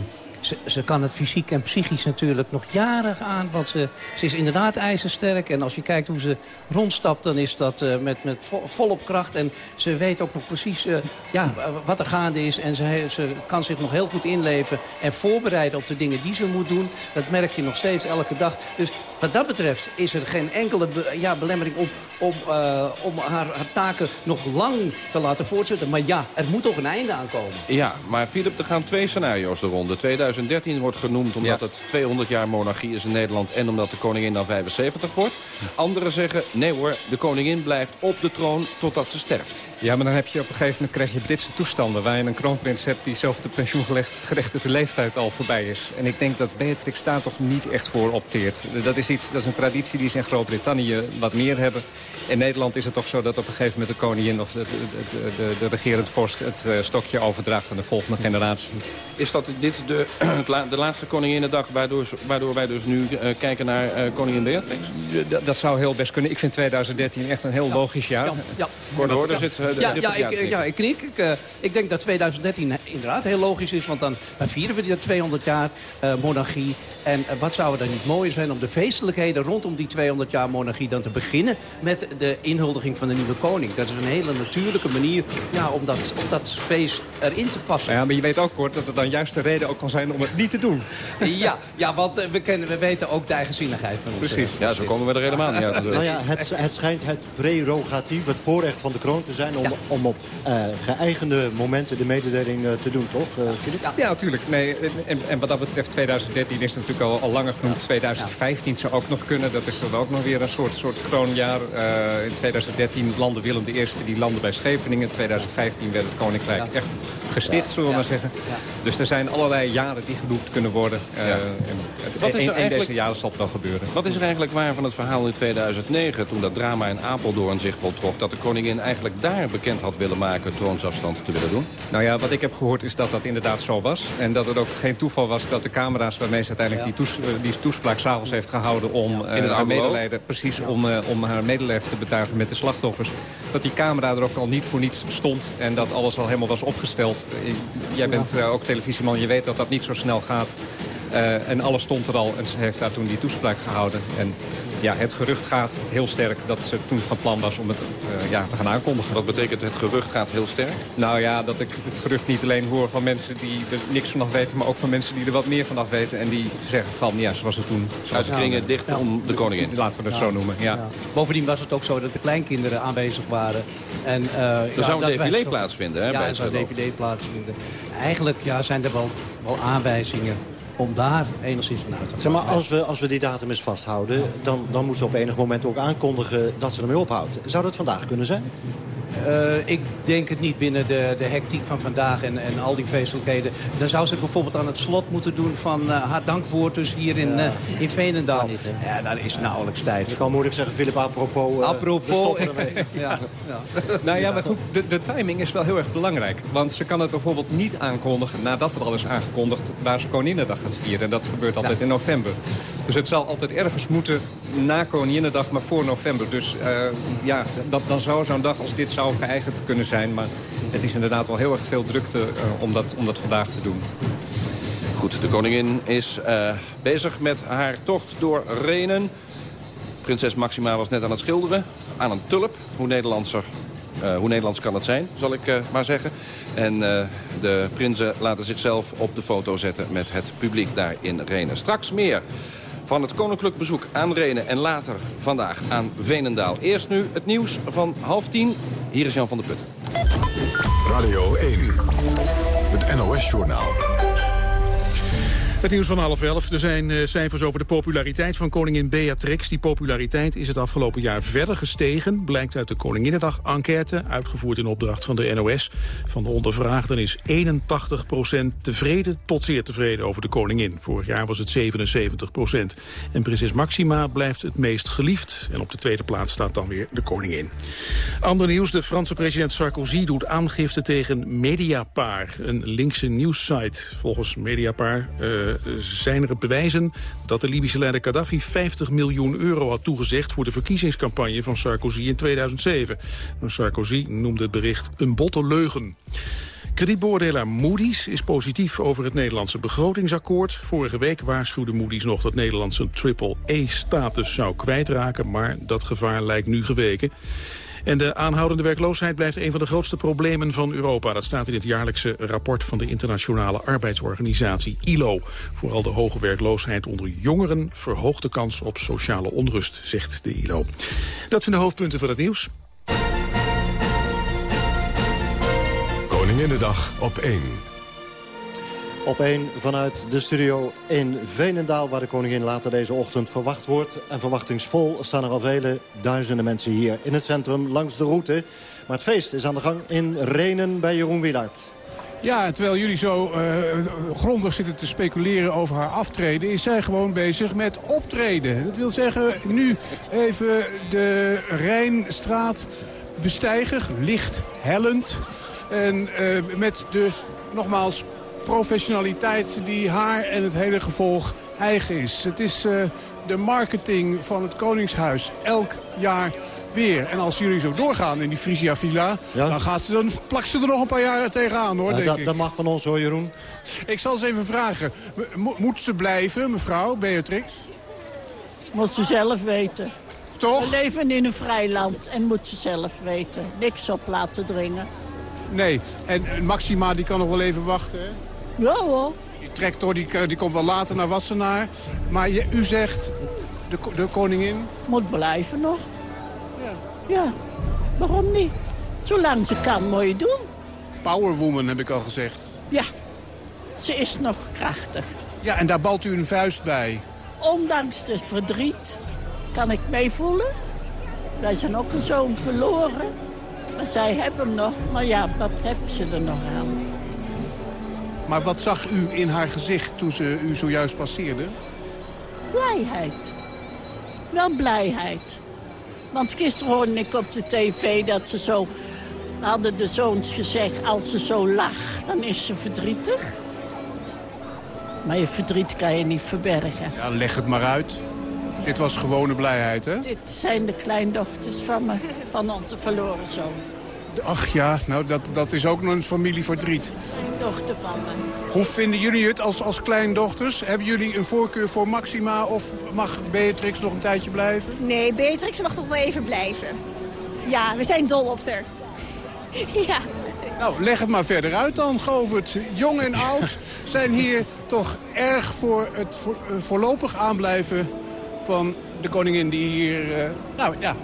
ze, ze, kan het fysiek en psychisch natuurlijk nog jaren aan. Want ze, ze, is inderdaad ijzersterk. En als je kijkt hoe ze rondstapt, dan is dat uh, met, met vol, volop kracht. En ze weet ook nog precies uh, ja, wat er gaande is. En ze, ze kan zich nog heel goed inleven en voorbereiden op de dingen die ze moet doen. Dat merk je nog steeds elke dag. Dus wat dat betreft is er geen enkele ja, belemmering om, om, uh, om haar, haar taken nog lang te laten voortzetten. Maar ja, er moet toch een einde aankomen. Ja, maar Philip, er gaan twee scenario's de ronde. 2013 wordt genoemd omdat ja. het 200 jaar monarchie is in Nederland... en omdat de koningin dan 75 wordt. Anderen zeggen, nee hoor, de koningin blijft op de troon totdat ze sterft. Ja, maar dan heb je op een gegeven moment krijg je Britse toestanden... waar je een kroonprins hebt die zelf de pensioengerechtigde leeftijd al voorbij is. En ik denk dat Beatrix daar toch niet echt voor opteert. Dat is, iets, dat is een traditie die ze in Groot-Brittannië wat meer hebben. In Nederland is het toch zo dat op een gegeven moment de koningin... of de, de, de, de regerend vorst het stokje overdraagt aan de volgende generatie. Is dat dit de, de laatste koninginnedag waardoor, waardoor wij dus nu uh, kijken naar uh, koningin Beatrix? Dat, dat zou heel best kunnen. Ik vind 2013 echt een heel ja. logisch jaar. Ja, ja. Kort ja. zit... Uh, ja, ja, ik, ja, ik knik. Ik, uh, ik denk dat 2013 inderdaad heel logisch is. Want dan, dan vieren we die 200 jaar uh, monarchie. En uh, wat zou er dan niet mooier zijn om de feestelijkheden rondom die 200 jaar monarchie dan te beginnen met de inhuldiging van de nieuwe koning. Dat is een hele natuurlijke manier ja, om, dat, om dat feest erin te passen. Ja, maar je weet ook, kort dat het dan juist de reden ook kan zijn om het niet te doen. Ja, ja want we, kennen, we weten ook de eigenzinnigheid van ons. Precies, ja, zo komen we er helemaal niet uit. Nou ja, het, het schijnt het prerogatief, het voorrecht van de kroon te zijn... om, ja. om op uh, geëigende momenten de mededeling uh, te doen, toch, uh, Filip? Ja, ja, natuurlijk. Nee, en, en, wat dat betreft 2013 is natuurlijk al, al langer genoemd. 2015 zou ook nog kunnen. Dat is dan ook nog weer een soort, soort kroonjaar. in 2013 landde Willem I die landde bij Scheveningen. In 2015 werd het Koninkrijk echt gesticht, zullen we maar zeggen. Dus er zijn allerlei jaren die genoemd kunnen worden. Uh, en het, wat is er in, eigenlijk, deze jaren zal het wel gebeuren. Wat is er eigenlijk waar van het verhaal in 2009... toen dat drama in Apeldoorn zich voltrok... dat de koningin eigenlijk daar bekend had willen maken... troonsafstand te willen doen? Nou ja, wat ik heb gehoord is dat dat inderdaad zo was. En dat het ook geen toeval was dat de camera's waarmee ze uiteindelijk ja. die, toes, uh, die toespraak s'avonds heeft gehouden... om ja. uh, haar medelijden, precies, ja. om, om haar medelijden te betuigen met de slachtoffers... dat die camera er ook al niet voor niets stond en dat alles al helemaal was opgesteld. Jij bent ook televisieman, je weet dat dat niet zo snel gaat. Uh, en alles stond er al en ze heeft daar toen die toespraak gehouden. En ja, het gerucht gaat heel sterk dat ze toen van plan was om het uh, ja, te gaan aankondigen. Wat betekent het gerucht gaat heel sterk? Nou ja, dat ik het gerucht niet alleen hoor van mensen die er niks vanaf weten... maar ook van mensen die er wat meer vanaf weten. En die zeggen van, ja, ze was er toen... Uit de kringen dicht ja. om de koningin. Laten we het ja. zo noemen, ja. ja. Bovendien was het ook zo dat de kleinkinderen aanwezig waren. En, uh, er zou een defilé plaatsvinden, hè? Ja, er zou een defilé plaatsvinden. Eigenlijk ja, zijn er wel, wel aanwijzingen om daar enigszins van uit te gaan. Zeg maar, als we, als we die datum eens vasthouden... Dan, dan moet ze op enig moment ook aankondigen dat ze ermee ophoudt. Zou dat vandaag kunnen zijn? Uh, ik denk het niet binnen de, de hectiek van vandaag en, en al die feestelijkheden. Dan zou ze het bijvoorbeeld aan het slot moeten doen van uh, haar dankwoord dus hier in, ja. uh, in Veenendaal. Niet, ja, daar is nauwelijks tijd. Je kan moeilijk zeggen, Philip, apropos, apropos ja, ja. nou ja, maar goed, de, de timing is wel heel erg belangrijk. Want ze kan het bijvoorbeeld niet aankondigen nadat er al is aangekondigd waar ze Koninginnedag gaat vieren. En dat gebeurt altijd in november. Dus het zal altijd ergens moeten na Koninginnedag, maar voor november. Dus ja, dat, dan zou zo'n dag als dit zou geëigend kunnen zijn. Maar het is inderdaad wel heel erg veel drukte uh, om, dat, om dat vandaag te doen. Goed, de koningin is uh, bezig met haar tocht door Renen. Prinses Maxima was net aan het schilderen. Aan een tulp. Hoe, Nederlandser, uh, hoe Nederlands kan het zijn, zal ik maar zeggen. En de prinsen laten zichzelf op de foto zetten met het publiek daar in Renen. Straks meer van het koninklijk bezoek aan Renen en later vandaag aan Venendaal. Eerst nu het nieuws van half tien. Hier is Jan van der Putten. Radio 1, het NOS-journaal. Het nieuws van half elf. Er zijn uh, cijfers over de populariteit van koningin Beatrix. Die populariteit is het afgelopen jaar verder gestegen. Blijkt uit de Koninginnedag-enquête, uitgevoerd in opdracht van de NOS. Van de ondervraagden is 81% tevreden tot zeer tevreden over de koningin. Vorig jaar was het 77% En prinses Maxima blijft het meest geliefd. En op de tweede plaats staat dan weer de koningin. Ander nieuws, de Franse president Sarkozy doet aangifte tegen Mediapar. Een linkse nieuwssite. Volgens Mediapar... Uh, zijn er bewijzen dat de Libische leider Gaddafi 50 miljoen euro had toegezegd voor de verkiezingscampagne van Sarkozy in 2007. Sarkozy noemde het bericht een botte leugen. Kredietbeoordelaar Moody's is positief over het Nederlandse begrotingsakkoord. Vorige week waarschuwde Moody's nog dat Nederland zijn triple-E-status zou kwijtraken... maar dat gevaar lijkt nu geweken. En de aanhoudende werkloosheid blijft een van de grootste problemen van Europa. Dat staat in het jaarlijkse rapport van de internationale arbeidsorganisatie ILO. Vooral de hoge werkloosheid onder jongeren verhoogt de kans op sociale onrust, zegt de ILO. Dat zijn de hoofdpunten van het nieuws. Koninginnedag op 1. Op één vanuit de studio in Venendaal... waar de koningin later deze ochtend verwacht wordt. En verwachtingsvol staan er al vele duizenden mensen hier in het centrum langs de route. Maar het feest is aan de gang in Renen bij Jeroen Wielaert. Ja, terwijl jullie zo uh, grondig zitten te speculeren over haar aftreden... is zij gewoon bezig met optreden. Dat wil zeggen, nu even de Rijnstraat bestijgen, licht hellend... En uh, met de, nogmaals, professionaliteit die haar en het hele gevolg eigen is. Het is uh, de marketing van het Koningshuis elk jaar weer. En als jullie zo doorgaan in die Frisia Villa... Ja? dan, gaat ze, dan plakt ze er nog een paar jaar tegenaan, hoor, denk dat, ik. Dat mag van ons, hoor, Jeroen. Ik zal eens even vragen. Mo moet ze blijven, mevrouw Beatrix? Moet ze zelf weten. Toch? We leven in een vrij land en moet ze zelf weten. Niks op laten dringen. Nee, en Maxima die kan nog wel even wachten, hè? Ja hoor. Die tractor die, die komt wel later naar Wassenaar. Maar je, u zegt, de, de koningin... Moet blijven nog. Ja. Ja, waarom niet? Zolang ze kan, moet je doen. Powerwoman heb ik al gezegd. Ja, ze is nog krachtig. Ja, en daar balt u een vuist bij. Ondanks het verdriet kan ik meevoelen. Wij zijn ook een zoon verloren. Maar zij hebben hem nog. Maar ja, wat hebben ze er nog aan? Maar wat zag u in haar gezicht toen ze u zojuist passeerde? Blijheid. Wel blijheid. Want gisteren hoorde ik op de tv dat ze zo... hadden de zoons gezegd, als ze zo lacht, dan is ze verdrietig. Maar je verdriet kan je niet verbergen. Ja, leg het maar uit. Dit was gewone blijheid, hè? Dit zijn de kleindochters van, me, van onze verloren zoon. Ach ja, nou dat, dat is ook nog een familieverdriet. Dochter van me. Hoe vinden jullie het als, als kleindochters? Hebben jullie een voorkeur voor Maxima of mag Beatrix nog een tijdje blijven? Nee, Beatrix mag toch wel even blijven. Ja, we zijn dol op haar. ja. Nou, leg het maar verder uit dan, Govert. Jong en oud zijn hier toch erg voor het voorlopig aanblijven van de koningin die hier... Uh, nou ja,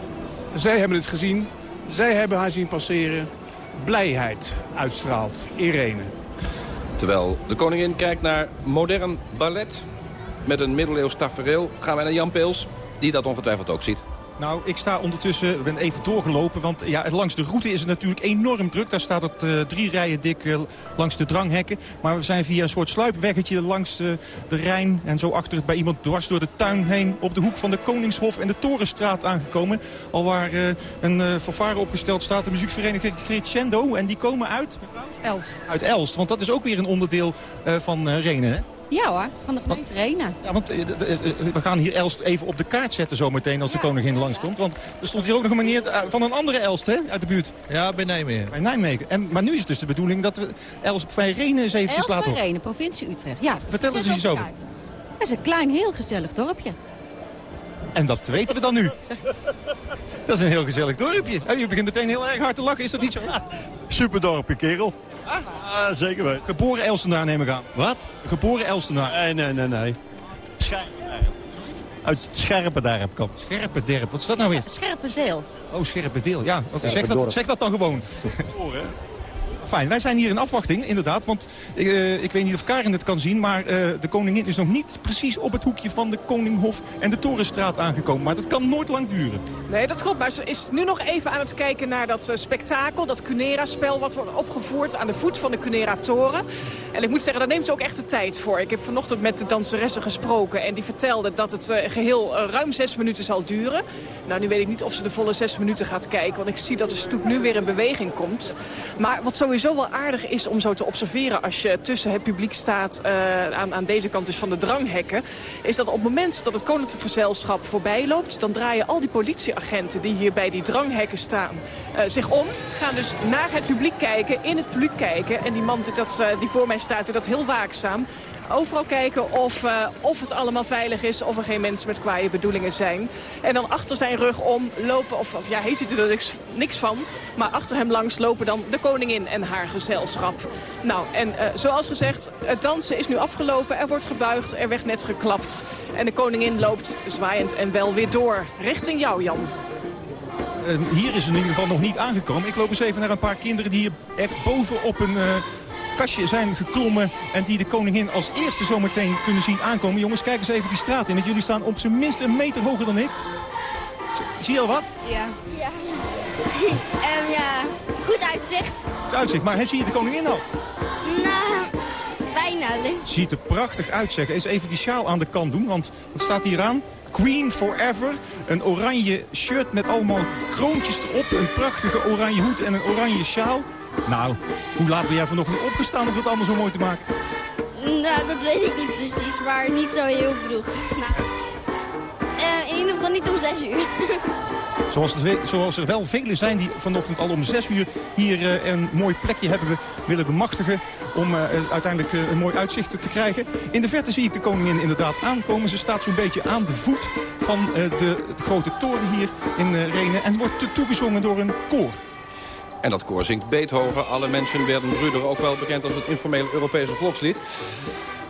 zij hebben het gezien. Zij hebben haar zien passeren. Blijheid uitstraalt. Irene. Terwijl de koningin kijkt naar modern ballet met een middeleeuws tafereel... gaan wij naar Jan Peels, die dat ongetwijfeld ook ziet. Nou, ik sta ondertussen, ben even doorgelopen. Want ja, langs de route is het natuurlijk enorm druk. Daar staat het uh, drie rijen dik uh, langs de dranghekken. Maar we zijn via een soort sluipweggetje langs uh, de Rijn... en zo achter het bij iemand dwars door de tuin heen... op de hoek van de Koningshof en de Torenstraat aangekomen. Al waar een fanfare opgesteld staat. De muziekvereniging Crescendo. En die komen uit... Elst. Uit Elst, want dat is ook weer een onderdeel van Renen, hè? Ja hoor, van de gemeente Renen. Ja, want eh, de- eh, we gaan hier Elst even op de kaart zetten zometeen als de koningin langskomt. Want er stond hier ook nog een meneer eh, van een andere Elst hè, uit de buurt. Ja, bij Nijmegen. Bij Nijmegen. En, maar nu is het dus de bedoeling dat we Elst bij Renen eens eventjes Els laten bij. Renen, provincie Utrecht. Ja, Vertel eens iets over. Dat is een klein, heel gezellig dorpje. En dat weten we dan nu. Dat is een heel gezellig dorpje. Oh, je begint meteen heel erg hard te lachen, is dat niet zo? Superdorpje, kerel. Ah, zeker weten. Geboren Elstenaar neem ik aan. Wat? Geboren Elstenaar. Nee, nee, nee, nee. Scherpenderp. Uit Scherpenderp komt. Scherpenderp, wat is dat nou weer? Scherpenzeel. Oh, Scherpendeel, ja. Oké, zeg, dat, zeg dat dan gewoon. Fijn, wij zijn hier in afwachting, inderdaad. Want ik, eh, ik weet niet of Karin het kan zien... maar eh, de koningin is nog niet precies op het hoekje van de Koninghof en de Torenstraat aangekomen. Maar dat kan nooit lang duren. Nee, dat klopt. Maar ze is nu nog even aan het kijken naar dat eh, spektakel, dat Cunera-spel... wat wordt opgevoerd aan de voet van de Cunera-toren. En ik moet zeggen, daar neemt ze ook echt de tijd voor. Ik heb vanochtend met de danseressen gesproken... en die vertelde dat het eh, geheel eh, ruim zes minuten zal duren. Nou, nu weet ik niet of ze de volle zes minuten gaat kijken... want ik zie dat de stoet nu weer in beweging komt. Maar wat sowieso wel aardig is om zo te observeren... als je tussen het publiek staat, eh, aan, aan deze kant dus van de dranghekken... is dat op het moment dat het koninklijk gezelschap voorbij loopt... dan draaien al die politieagenten die hier bij die dranghekken staan... eh, zich om, gaan dus naar het publiek kijken, in het publiek kijken. En die man dat, eh, die voor mij staat doet dat heel waakzaam. Overal kijken of, eh, of het allemaal veilig is, of er geen mensen met kwaaie bedoelingen zijn. En dan achter zijn rug om lopen, of, of ja, hij ziet er niks, niks van. Maar achter hem langs lopen dan de koningin en haar gezelschap. Nou, en eh, zoals gezegd, het dansen is nu afgelopen. Er wordt gebuigd, er werd net geklapt. En de koningin loopt zwaaiend en wel weer door. Richting jou, Jan. Eh, hier is in ieder geval nog niet aangekomen. Ik loop eens even naar een paar kinderen die hier echt boven op een eh, kastje zijn geklommen... en die de koningin als eerste zometeen kunnen zien aankomen. Jongens, kijk eens even die straat in, want jullie staan op zijn minst een meter hoger dan ik. Zie je al wat? Ja. Ja. Ehm, ja, goed uitzicht. Het uitzicht, maar hè, zie je de koningin al? Nou, bijna. Ziet er prachtig uit, zeg. Eens even die sjaal aan de kant doen, want wat staat hier aan? Queen Forever. Een oranje shirt met allemaal kroontjes erop. Een prachtige oranje hoed en een oranje sjaal. Nou, hoe laat ben jij vanochtend opgestaan om dat allemaal zo mooi te maken? Nou, dat weet ik niet precies, maar niet zo heel vroeg. Nou, eh, in ieder geval niet om zes uur. Zoals, het zoals er wel velen zijn die vanochtend al om zes uur hier eh, een mooi plekje hebben we willen bemachtigen om eh, uiteindelijk eh, een mooi uitzicht te krijgen. In de verte zie ik de koningin inderdaad aankomen. Ze staat zo'n beetje aan de voet van de, grote toren hier in Renen en wordt to- toegezongen door een koor. En dat koor zingt Beethoven. Alle mensen werden Brüder ook wel bekend als het informele Europese volkslied.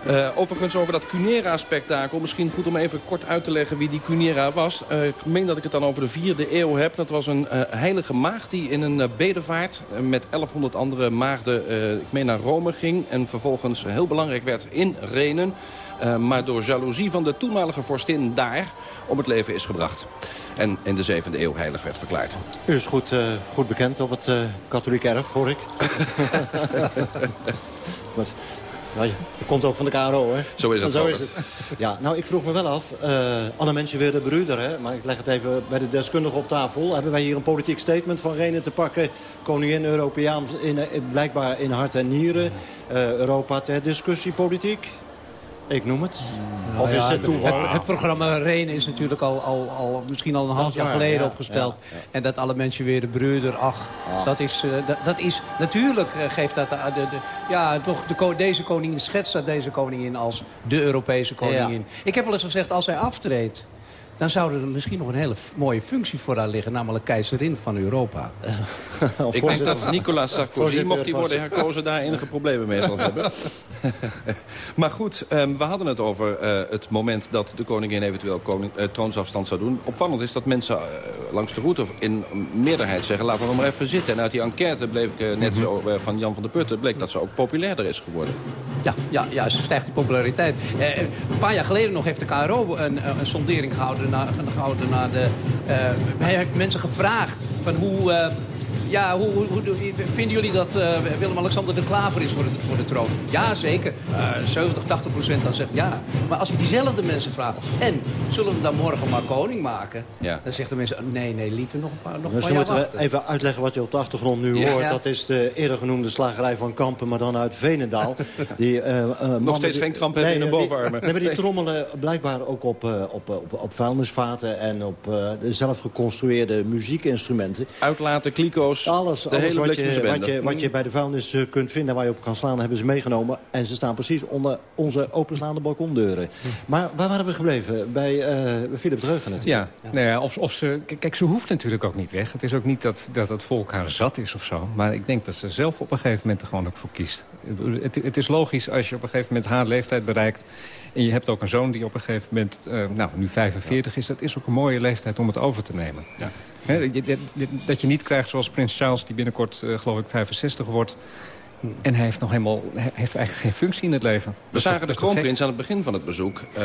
Eh, overigens over dat Cunera-spektakel. Misschien goed om even kort uit te leggen wie die Cunera was. Eh, ik meen dat ik het dan over de vierde eeuw heb. Dat was een eh, heilige maagd die in een bedevaart met 1100 andere maagden ik meen naar Rome ging. En vervolgens heel belangrijk werd in Renen. Eh, maar door jaloezie van de toenmalige vorstin daar om het leven is gebracht. En in de zevende eeuw heilig werd verklaard. U is goed, eh, goed bekend op het eh katholiek erf, hoor ik. Ja, je komt ook van de KRO, hè? Zo is het, Zo is het. Ja, nou, ik vroeg me wel af. eh, alle mensen willen broeder, hè? Maar ik leg het even bij de deskundige op tafel. Hebben wij hier een politiek statement van Renen te pakken? Koningin Europeaan, in, blijkbaar in hart en nieren. Europa ter discussie politiek? Ik noem het. Nou of is het toeval? Het, het programma Renen is natuurlijk al, al, al misschien al een half jaar waar, geleden ja, opgesteld. ja. En dat alle mensen weer de broeder, ach, Ach. dat is, eh, dat, dat is... Natuurlijk eh, geeft dat... eh, de, de, ja, toch, de, deze koningin schetst dat deze koningin als de Europese koningin. Ik heb wel eens gezegd, als zij aftreedt... dan zou er misschien nog een hele mooie functie voor haar liggen... namelijk keizerin van Europa. Ik denk dat Nicolas Sarkozy, mocht hij worden herkozen, daar enige problemen mee zal hebben. maar goed, ehm, we hadden het over eh, het moment dat de koningin eventueel koning, eh, troonsafstand zou doen. Opvallend is dat mensen eh, langs de route in meerderheid zeggen... laten we nog maar even zitten. En uit die enquête bleek net zo eh, van Jan van der Putten... bleek dat ze ook populairder is geworden. Ja, ja, ja, ze stijgt in populariteit. Eh, een paar jaar geleden nog heeft de KRO een, een sondering gehouden gehouden naar de... eh hij heeft mensen gevraagd van hoe, eh, ja, hoe, hoe, hoe- vinden jullie dat eh, Willem-Alexander de klaver is voor de, voor de troon? Ja, zeker. Eh 70, 80 procent dan zegt ja. Maar als je diezelfde mensen vraagt... en zullen we hem dan morgen maar koning maken? Ja. Dan zeggen de mensen, nee, nee, liever nog een paar, nog een Dus paar dan jaar moeten we wachten. even uitleggen wat je op de achtergrond nu Ja. hoort. Ja. Dat is de eerder genoemde slagerij van Kampen, maar dan uit Venendaal. Die, eh, eh, mannen steeds die- geen kramp hebben in die- bovenarmen. Nee, maar die Nee. trommelen blijkbaar ook op, eh, op, op, op vuilnisvaten... en op eh, de zelf geconstrueerde muziekinstrumenten. Uitlaten, kliko's, Alles, de alles hele wat, je, wat, je, wat je bij de vuilnis eh, kunt vinden... waar je op kan slaan, hebben ze meegenomen. En ze staan precies onder onze openslaande balkondeuren. Maar waar waren we gebleven? Bij eh Philip Dreugen natuurlijk. Ja, Nou ja of, of ze, kijk, ze hoeft natuurlijk ook niet weg. Het is ook niet dat, dat het volk haar zat is of zo. Maar ik denk dat ze zelf op een gegeven moment er gewoon ook voor kiest. Het, het is logisch als je op een gegeven moment haar leeftijd bereikt... en je hebt ook een zoon die op een gegeven moment, eh, nou, nu 45 is... dat is ook een mooie leeftijd om het over te nemen. Je- dat je niet krijgt zoals prins Charles, die binnenkort, eh, geloof ik, 65 wordt... En hij heeft nog helemaal, heeft eigenlijk geen functie in het leven. We zagen de kroonprins aan het begin van het bezoek eh,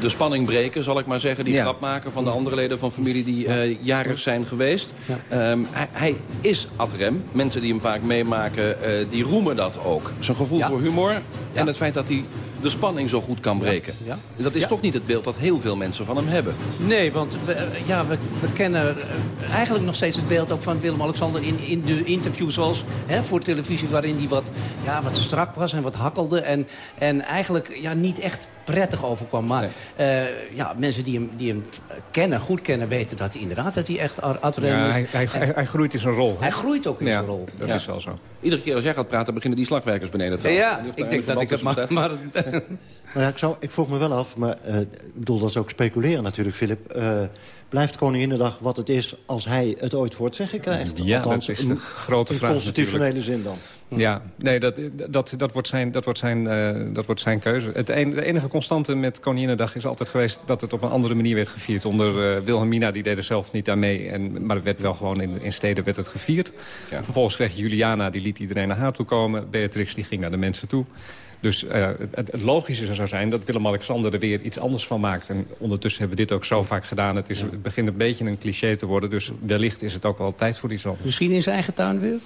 de spanning breken, zal ik maar zeggen. Die Ja. grap maken van de andere leden van familie die jarig zijn geweest. Ehm, hij, hij is ad rem. Mensen die hem vaak meemaken, die roemen dat ook. Zijn gevoel voor humor en het feit dat hij de spanning zo goed kan breken. Ja. Dat is Ja. toch niet het beeld dat heel veel mensen van hem hebben. Nee, want we, eh, ja, we, we kennen eh, eigenlijk nog steeds het beeld ook van Willem-Alexander... in, in de interviews zoals hè, voor televisie... waarin hij wat, ja, wat strak was en wat hakkelde. En, en eigenlijk ja, niet echt prettig overkwam. Maar eh, ja, mensen die hem, die hem kennen, goed kennen... weten dat hij inderdaad dat hij echt ad ad rem Ja, is. hij, hij, En- hij, hij groeit in zijn rol. hè? Hij groeit ook in Ja, zijn rol. Dat Ja. is wel zo. Iedere keer als jij gaat praten, beginnen die slagwerkers beneden te Ja, ik denk dat ik het mag. Maar, Nou ja, ik, zou, ik vroeg me wel af, maar eh, ik bedoel, dat is ook speculeren natuurlijk, Filip. Eh, blijft Koninginnedag wat het is als hij het ooit voor het zeggen krijgt? Ja, Althans, dat is de in- grote in vraag constitutionele zin dan. Ja, nee, dat, dat, dat, wordt zijn, dat, wordt zijn, eh, dat wordt zijn keuze. Het een, de enige constante met Koninginnedag is altijd geweest... dat het op een andere manier werd gevierd. Onder eh, Wilhelmina, die deed er zelf niet aan mee. En, maar het werd wel gewoon in, in steden werd het gevierd. Vervolgens kreeg je Juliana, die liet iedereen naar haar toe komen. Beatrix, die ging naar de mensen toe. Dus eh, het, het logische zou zijn dat Willem-Alexander er weer iets anders van maakt. En ondertussen hebben we dit ook zo vaak gedaan. Het, is, het begint een beetje een cliché te worden. Dus wellicht is het ook wel tijd voor iets anders. Misschien in zijn eigen tuin weer?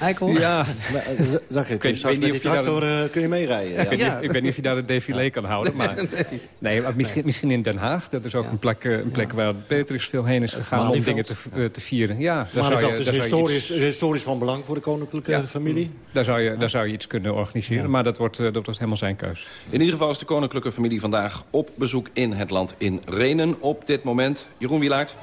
Eikel? Ja. Maar, eh, dat kun je straks met die daar tractor eh, kun je meerijden. Ik, weet Ja. niet, ik weet niet of je daar een défilé kan houden. Maar, nee, maar misschien, misschien in Den Haag. Dat is ook een plek, een plek waar Beatrix veel heen is gegaan om dingen te, te vieren. Ja, daar zou Malieveld je, is daar zou je historisch, iets- historisch van belang voor de koninklijke familie. daar, zou je, daar zou je iets kunnen organiseren. Maar dat wordt, dat wordt helemaal zijn keus. In ieder geval is de koninklijke familie vandaag op bezoek in het land in Renen. Op dit moment, Jeroen Wielaert.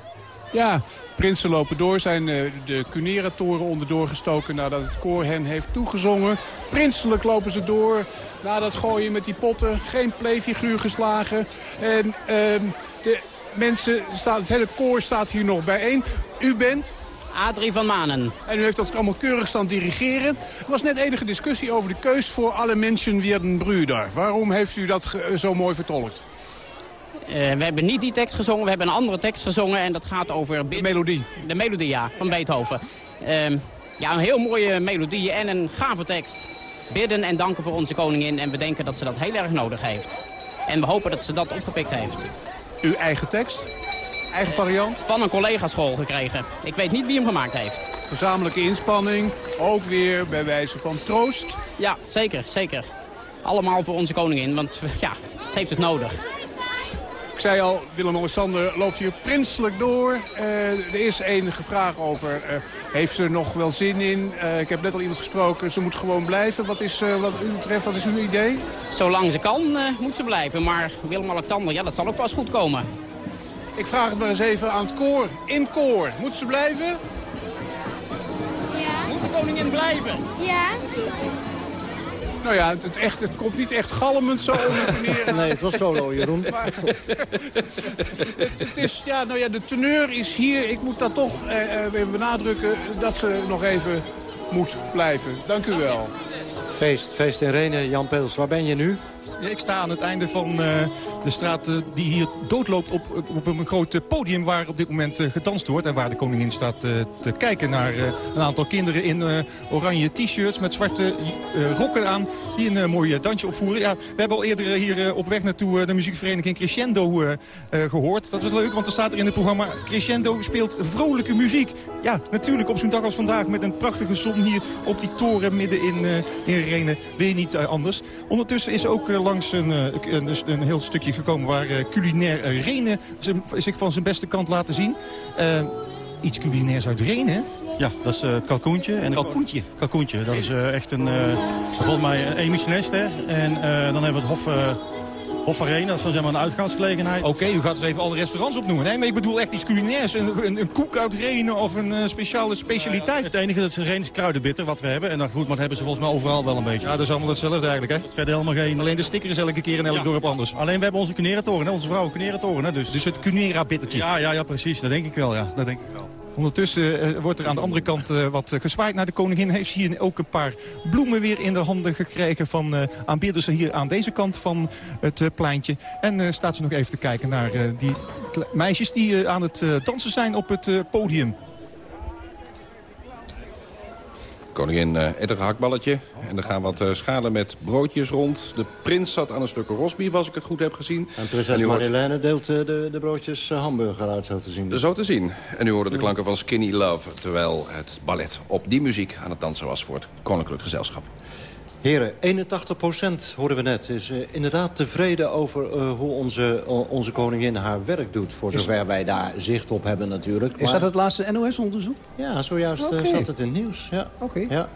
Ja, prinsen lopen door, zijn eh, de Cunera-toren onderdoor gestoken nadat het koor hen heeft toegezongen. Prinselijk lopen ze door, na dat gooien met die potten, geen playfiguur geslagen. En ehm, de mensen, staan, het hele koor staat hier nog bijeen. U bent... Adrie van Manen. En u heeft dat allemaal keurig staan dirigeren. Er was net enige discussie over de keus voor alle mensen werden broeder. Waarom heeft u dat ge- zo mooi vertolkt? Eh, we hebben niet die tekst gezongen, we hebben een andere tekst gezongen. En dat gaat over... De melodie? De melodie, ja, van Beethoven. Ehm, ja, een heel mooie melodie en een gave tekst. Bidden en danken voor onze koningin. En we denken dat ze dat heel erg nodig heeft. En we hopen dat ze dat opgepikt heeft. Uw eigen tekst? Eigen variant? Van een collega-school gekregen. Ik weet niet wie hem gemaakt heeft. Gezamenlijke inspanning, ook weer bij wijze van troost. Ja, zeker, zeker. Allemaal voor onze koningin, want ja, ze heeft het nodig. Ik zei al, Willem-Alexander loopt hier prinselijk door. Eh, er is enige vraag over, eh, heeft ze er nog wel zin in? Eh, ik heb net al iemand gesproken, ze moet gewoon blijven. Wat is wat u betreft, wat is uw idee? Zolang ze kan, moet ze blijven. Maar Willem-Alexander, ja, dat zal ook vast goed komen. Ik vraag het maar eens even aan het koor. In koor, moet ze blijven? Moet de koningin blijven? Ja. Nou ja, het, het echt, het komt niet echt galmend zo onder. Nee, het was solo, Jeroen. Maar, het, het is, ja, nou ja, de teneur is hier. Ik moet dat toch eh, eh, weer benadrukken dat ze nog even moet blijven. Dank u wel. Feest, feest in Renen. Jan Peels, waar ben je nu? Ik sta aan het einde van uh, de straat uh, die hier doodloopt op, op een groot podium... waar op dit moment gedanst wordt en waar de koningin staat te kijken naar een aantal kinderen... in oranje t-shirts met zwarte rokken aan die een mooi dansje opvoeren. Ja, we hebben al eerder hier op weg naartoe de muziekvereniging Crescendo gehoord. Dat is leuk, want er staat er in het programma... Crescendo speelt vrolijke muziek. Ja, natuurlijk op zo'n dag als vandaag met een prachtige zon hier op die toren midden in, in Renen. Je niet anders. Ondertussen is ook langs een, een, een, heel stukje gekomen waar culinair Renen zich van zijn beste kant laten zien. iets culinairs uit Renen, ja, dat is uh, kalkoentje. En kalkoentje? Kalkoentje, dat is uh, echt een, uh, volgens mij een Michelin-ster. En dan hebben we het Hof, Hof Arena, dat is zeg maar een uitgaansgelegenheid. Oké, u gaat dus even alle restaurants opnoemen. Nee, maar ik bedoel echt iets culinairs. Een, een, een koek uit Renen of een speciale specialiteit. het enige dat is Renen kruidenbitter wat we hebben. En dat goed, maar dat hebben ze volgens mij overal wel een beetje. Ja, dat is allemaal hetzelfde eigenlijk, hè? Verder helemaal geen... Alleen de sticker is elke keer in elk dorp anders. Alleen we hebben onze Cuneratoren, onze vrouw Cuneratoren, dus. Dus het Cunera-bittertje. Ja, ja, ja, precies. Dat denk ik wel, ja. Dat denk ik wel. Ondertussen uh, wordt er aan de andere kant uh, wat uh, gezwaaid naar de koningin. Heeft ze hier ook een paar bloemen weer in de handen gekregen van aanbidders hier aan deze kant van het pleintje. En staat ze nog even te kijken naar die meisjes die aan het dansen zijn op het podium. Koningin uh, eet een hakballetje. En er gaan wat uh, schalen met broodjes rond. De prins zat aan een stuk rosbief, als ik het goed heb gezien. En prinses en Marilène deelt uh, de, de broodjes hamburger uit, zo te zien. Zo te zien. En nu hoorde de klanken van Skinny Love. Terwijl het ballet op die muziek aan het dansen was voor het koninklijk gezelschap. Heren, 81 procent, hoorden we net, is uh, inderdaad tevreden over uh, hoe onze, uh, onze koningin haar werk doet. Voor zover wij daar zicht op hebben natuurlijk. Is dat het laatste NOS-onderzoek? Ja, zojuist okay. zat het in het nieuws. Ja. Oké. Okay. Ja.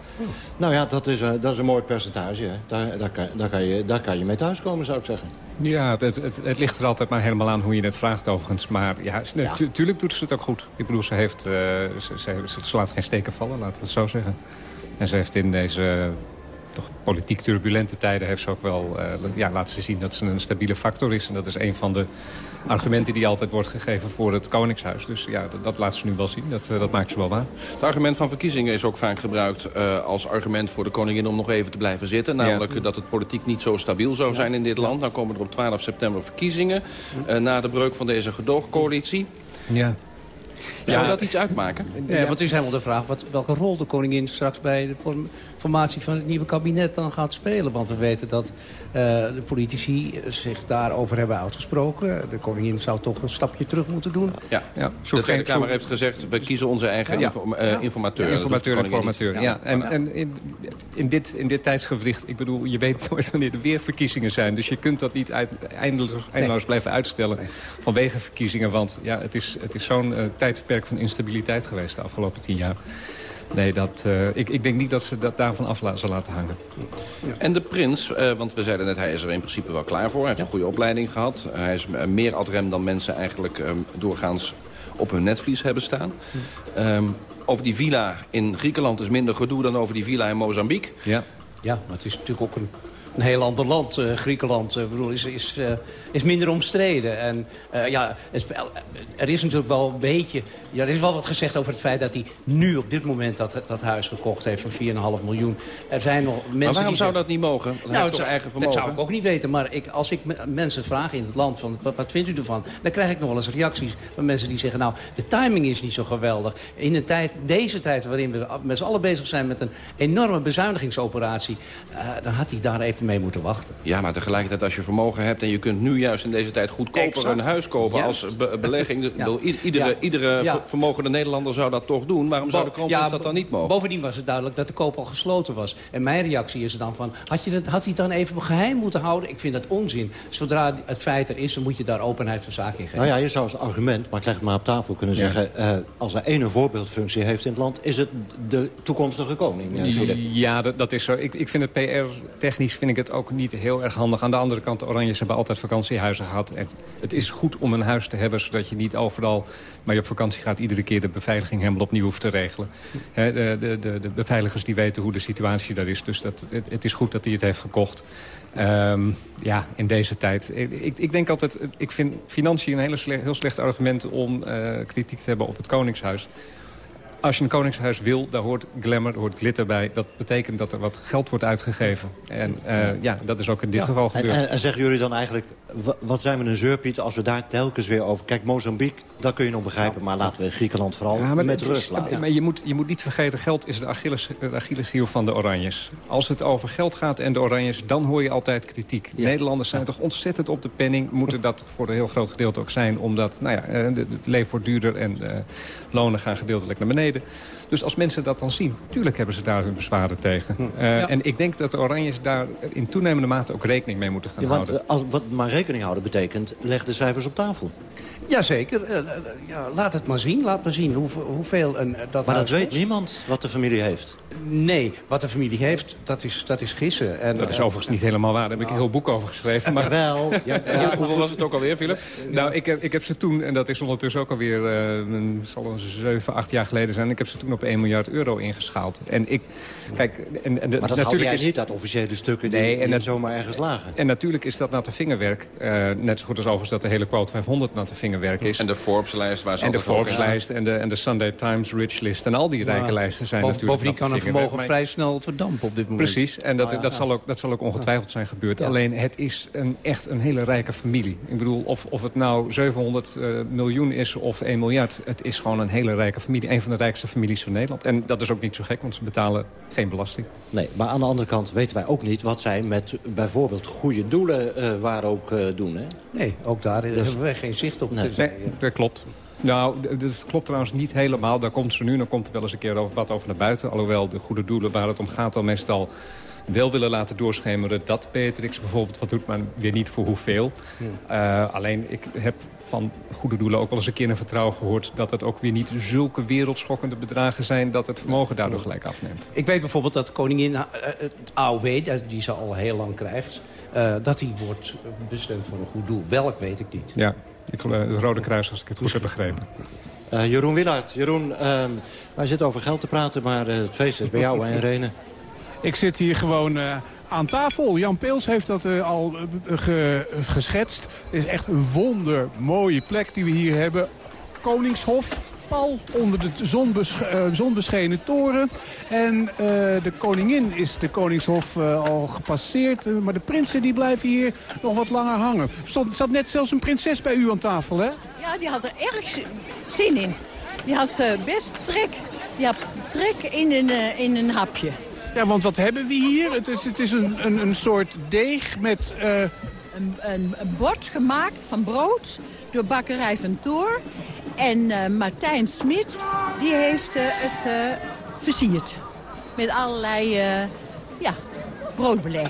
Nou ja, dat is, dat is een mooi percentage. Hè. Daar, daar, kan, daar, kan je, daar kan je mee thuiskomen, zou ik zeggen. Ja, het, het, het, ligt er altijd maar helemaal aan hoe je het vraagt overigens. Maar ja, ja. tuurlijk doet ze het ook goed. Ik bedoel, ze, heeft, ze, ze, ze laat geen steken vallen, laten we het zo zeggen. En ze heeft in deze toch politiek turbulente tijden heeft ze ook wel uh, ja, laten zien dat ze een stabiele factor is. En dat is een van de argumenten die altijd wordt gegeven voor het Koningshuis. Dus ja, dat, dat laat ze nu wel zien. Dat, uh, dat maakt ze wel waar. Het argument van verkiezingen is ook vaak gebruikt uh, als argument voor de koningin om nog even te blijven zitten. Namelijk ja. dat het politiek niet zo stabiel zou zijn in dit land. Dan komen er op 12 september verkiezingen. na de breuk van deze gedoogcoalitie. Ja. Zou dat iets uitmaken? Ja, want het is helemaal de vraag wat, welke rol de koningin straks bij de formatie van het nieuwe kabinet dan gaat spelen. Want we weten dat uh, de politici zich daarover hebben uitgesproken. De koningin zou toch een stapje terug moeten doen. Ja, ja. de Tweede Kamer heeft gezegd, we kiezen onze eigen ja. inform uh, informateur. Ja, informateur en informateur, ja. En, en in, in, dit, in dit tijdsgevricht, ik bedoel, je weet nooit wanneer er weer verkiezingen zijn. Dus je kunt dat niet uit, eindeloos, eindeloos nee. blijven uitstellen nee. vanwege verkiezingen. Want ja, het is, het is zo'n uh, tijdperk van instabiliteit geweest de afgelopen tien jaar. Nee, dat, uh, ik, ik denk niet dat ze dat daarvan af la zal laten hangen. Ja. En de prins, uh, want we zeiden net, hij is er in principe wel klaar voor. Hij heeft ja. een goede opleiding gehad. Uh, hij is meer ad rem dan mensen eigenlijk um, doorgaans op hun netvlies hebben staan. Um, over die villa in Griekenland is minder gedoe dan over die villa in Mozambique. Ja, ja maar het is natuurlijk ook een een heel ander land. Uh, Griekenland uh, bedoel, is, is, uh, is minder omstreden. En ja, het, er is natuurlijk wel een beetje... Ja, er is wel wat gezegd over het feit dat hij nu op dit moment dat, dat huis gekocht heeft van 4,5 miljoen. Er zijn nog mensen maar waarom die zou dat niet mogen? Dat nou, het, eigen vermogen. dat zou ik ook niet weten. Maar ik, als ik mensen vraag in het land, van, wat, wat vindt u ervan? Dan krijg ik nog wel eens reacties van mensen die zeggen... nou, de timing is niet zo geweldig. In een tijd, deze tijd waarin we met z'n allen bezig zijn met een enorme bezuinigingsoperatie... dan had hij daar even mee moeten wachten. Ja, maar tegelijkertijd als je vermogen hebt... en je kunt nu juist in deze tijd goedkoper exact. een huis kopen als be belegging... ja. iedere, ja. iedere ja. vermogende Nederlander zou dat toch doen. Waarom zou de kroonprins dat dan niet mogen? Bovendien was het duidelijk dat de koop al gesloten was. En mijn reactie is er dan van... had, je dat, had hij het dan even geheim moeten houden? Ik vind dat onzin. Zodra het feit er is, dan moet je daar openheid van zaken in geven. Nou ja, je zou als argument, maar ik leg het maar op tafel kunnen zeggen... Uh, als er één voorbeeldfunctie heeft in het land... is het de toekomstige koning. Ja, dat, dat is zo. Ik, ik vind het PR-technisch vind ik het ook niet heel erg handig. Aan de andere kant, de hebben altijd vakantiehuizen gehad. En het is goed om een huis te hebben, zodat je niet overal... maar je op vakantie gaat, iedere keer de beveiliging helemaal opnieuw hoeft te regelen. De, de, de, de, beveiligers die weten hoe de situatie daar is. Dus dat, het, is goed dat hij het heeft gekocht. Um, ja, in deze tijd. Ik, ik denk altijd, ik vind financiën een hele slecht, heel slecht argument om uh, kritiek te hebben op het Koningshuis Als je een koningshuis wil, daar hoort glamour, daar hoort glitter bij. Dat betekent dat er wat geld wordt uitgegeven. En uh, ja, dat is ook in dit Ja. geval gebeurd. en, en zeggen jullie dan eigenlijk, wa- wat zijn we een zeurpiet als we daar telkens weer over... Kijk, Mozambique, dat kun je nog begrijpen, maar laten we Griekenland vooral Ja, maar met rust laten. Maar je moet, je moet niet vergeten, geld is de Achilles, de Achilleshiel van de Oranjes. Als het over geld gaat en de Oranjes, dan hoor je altijd kritiek. Nederlanders zijn toch ontzettend op de penning. Moeten dat voor een heel groot gedeelte ook zijn. Omdat nou ja, eh, de- het leven wordt duurder en eh, lonen gaan gedeeltelijk naar beneden. geleden. Dus als mensen dat dan zien, tuurlijk hebben ze daar hun bezwaren tegen. Eh, En ik denk dat de Oranjes daar in toenemende mate ook rekening mee moeten gaan Ja, want, houden. eh, als, wat maar rekening houden betekent, leg de cijfers op tafel. Jazeker. Eh, ja, laat het maar zien. Laat maar zien hoeveel, hoeveel een, dat Maar dat weet kost. niemand, wat de familie heeft. Nee, wat de familie heeft, dat is, dat is gissen. En, Dat is overigens niet helemaal waar. Daar heb ik een heel boek over geschreven. Maar Wel. Ja, Ja, hoeveel was het ook alweer, Philip? Nou, ik heb, ik heb ze toen, en dat is ondertussen ook alweer... eh een, zal een 7, 8 jaar geleden zijn... ik heb ze toen op 1 miljard euro ingeschaald. En ik... Kijk, en, Maar dat haal jij is, niet uit officiële stukken die, Nee, die en dat- zomaar ergens lagen. En natuurlijk is dat natte vingerwerk. eh, net zo goed als overigens dat de hele quote 500 natte vingerwerk is. En de Forbes-lijst waar ze En de. Forbes-lijst en de, en de Sunday Times Rich List. En al die rijke lijsten zijn boven- natuurlijk Bovendien kan een vermogen Maar- vrij snel verdampen op dit moment. Precies, en dat, Ah, ja. dat, zal ook, dat zal ook ongetwijfeld zijn gebeurd. Ja. Alleen het is een, echt een hele rijke familie. Ik bedoel, of, of het nou 700 eh, miljoen is of 1 miljard... het is gewoon een hele rijke familie. Een van de rijkste families Nederland. En dat is ook niet zo gek, want ze betalen geen belasting. Nee, maar aan de andere kant weten wij ook niet... wat zij met bijvoorbeeld goede doelen eh, waar ook eh, doen. Hè? Nee, ook daar Dus- hebben wij geen zicht op. Nee. eh, dat klopt. Nou, dat klopt trouwens niet helemaal. Daar komt ze nu, dan komt er wel eens een keer over- wat over naar buiten. Alhoewel de goede doelen waar het om gaat al meestal wel willen laten doorschemeren... dat Beatrix bijvoorbeeld wat doet, maar weer niet voor hoeveel. Eh, alleen, ik heb van goede doelen ook wel eens een keer een vertrouwen gehoord... dat het ook weer niet zulke wereldschokkende bedragen zijn... dat het vermogen daardoor gelijk afneemt. Ik weet bijvoorbeeld dat de koningin eh, het AOW, die ze al heel lang krijgt... eh, dat die wordt bestemd voor een goed doel. Welk weet ik niet. Ja, ik, geloof- het Rode Kruis, als ik het goed heb begrepen. Eh, Jeroen Willaert, Jeroen, ehm, wij zitten over geld te praten... maar eh, het feest is bij jou en Rene. Ik zit hier gewoon eh, aan tafel. Jan Peels heeft dat eh, al eh, ge- geschetst. Het is echt een wondermooie plek die we hier hebben. Koningshof, pal onder de zonbesch zonbeschenen toren. En de koningin is de Koningshof al gepasseerd. maar de prinsen die blijven hier nog wat langer hangen. Er zat net zelfs een prinses bij u aan tafel, hè? Ja, die had er erg zi- zin in. Die had best trek, had trek in een, in een hapje. Ja, want wat hebben we hier? Het is, het is een, een, een soort deeg met... eh, Een, een, een bord gemaakt van brood door bakkerij van Toor. En eh, Martijn Smit, die heeft eh, het versierd. Met allerlei ja, broodbeleg.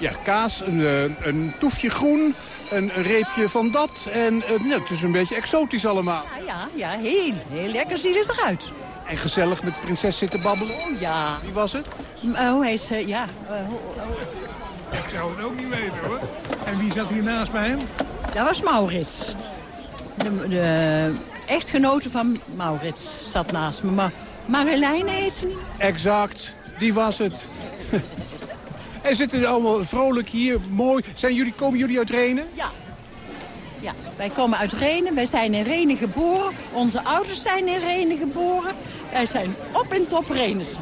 Ja, kaas, een, een toefje groen, een reepje van dat. En nou, het is een beetje exotisch allemaal. Ja, ja, ja heel, heel lekker ziet het eruit. En gezellig met de prinses zitten babbelen. Oh ja. Wie was het? Eh, hoe heet ze? Ja, eh, hoe- Ik zou het ook niet weten hoor. En wie zat hier naast bij hem? dat was Maurits. De, de echtgenote van Maurits zat naast me. Maar Marjolein heet ze niet. Exact, die was het. en zitten er allemaal vrolijk hier, mooi. Zijn jullie, komen jullie uit Renen? Ja. Ja, wij komen uit Renen. Wij zijn in Renen geboren. Onze ouders zijn in Renen geboren. Wij zijn op en top Renens.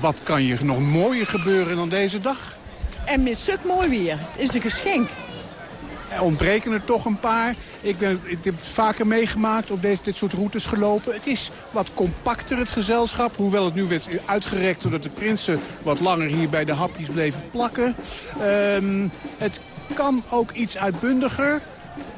Wat kan je nog mooier gebeuren dan deze dag? En met stuk mooi weer. Het is een geschenk. Er ontbreken er toch een paar. Ik, ben, ik heb het vaker meegemaakt, op deze, dit soort routes gelopen. Het is wat compacter, het gezelschap. Hoewel het nu werd uitgerekt zodat de prinsen wat langer hier bij de hapjes bleven plakken. Ehm, het kan ook iets uitbundiger.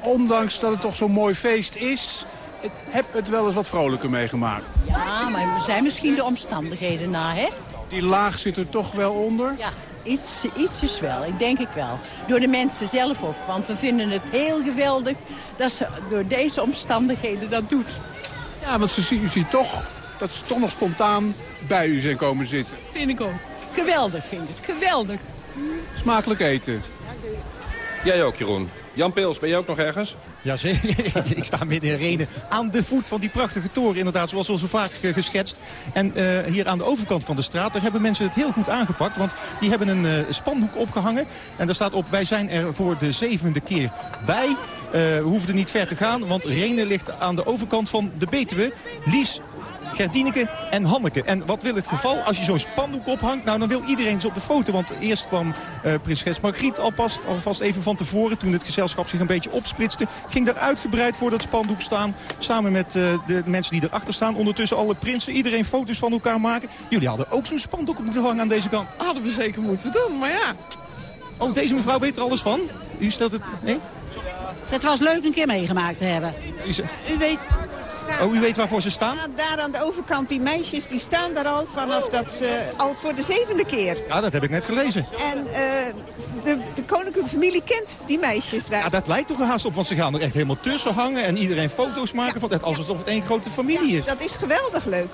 Ondanks dat het toch zo'n mooi feest is. Ik heb het wel eens wat vrolijker meegemaakt. Ja, maar er zijn misschien de omstandigheden na, hè? Die laag zit er toch wel onder. Ja, iets, ietsjes wel. Ik denk ik wel. Door de mensen zelf ook. Want we vinden het heel geweldig dat ze door deze omstandigheden dat doet. Ja, want ze, u ziet toch dat ze toch nog spontaan bij u zijn komen zitten. Vind ik ook. Geweldig vind ik het. Geweldig. Smakelijk eten. Jij ook, Jeroen. Jan Peels, ben je ook nog ergens? Ja, ik sta midden in Renen aan de voet van die prachtige toren, inderdaad, zoals al zo vaak eh, geschetst. En eh, hier aan de overkant van de straat, daar hebben mensen het heel goed aangepakt. Want die hebben een eh, spandoek opgehangen. En daar staat op, wij zijn er voor de zevende keer bij. Eh, we hoefden niet ver te gaan, want Renen ligt aan de overkant van de Betuwe. Lies, Gerdineke en Hanneke. En wat wil het geval als je zo'n spandoek ophangt? Nou, dan wil iedereen ze op de foto. Want eerst kwam uh, prinses Margriet alpas, alvast even van tevoren... toen het gezelschap zich een beetje opsplitste. Ging daar uitgebreid voor dat spandoek staan. Samen met uh, de mensen die erachter staan. Ondertussen alle prinsen. Iedereen foto's van elkaar maken. Jullie hadden ook zo'n spandoek moeten hangen aan deze kant. Hadden we zeker moeten doen, maar ja. Oh, deze mevrouw weet er alles van? U stelt het... Nee? Het was leuk een keer meegemaakt te hebben. U, u weet... Oh, u weet waarvoor ze staan? Ja, daar aan de overkant, die meisjes, die staan daar al vanaf dat ze... al voor de zevende keer. Ja, dat heb ik net gelezen. En uh, de, de, koninklijke familie kent die meisjes daar. Ja, dat lijkt toch haast op, want ze gaan er echt helemaal tussen hangen... en iedereen foto's maken, ja, van, het, alsof het één grote familie is. Dat is geweldig leuk.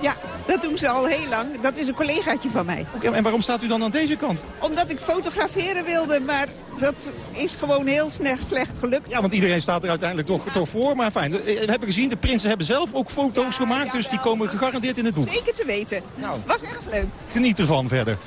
Ja, dat doen ze al heel lang. Dat is een collegaatje van mij. Okay, en waarom staat u dan aan deze kant? Omdat ik fotograferen wilde, maar dat is gewoon heel slecht, slecht gelukt. Ja, want iedereen staat er uiteindelijk toch, toch voor. Maar fijn, we hebben gezien, de prinsen hebben zelf ook foto's gemaakt. dus die komen gegarandeerd in het boek. Zeker te weten. Nou, was echt leuk. Geniet ervan verder.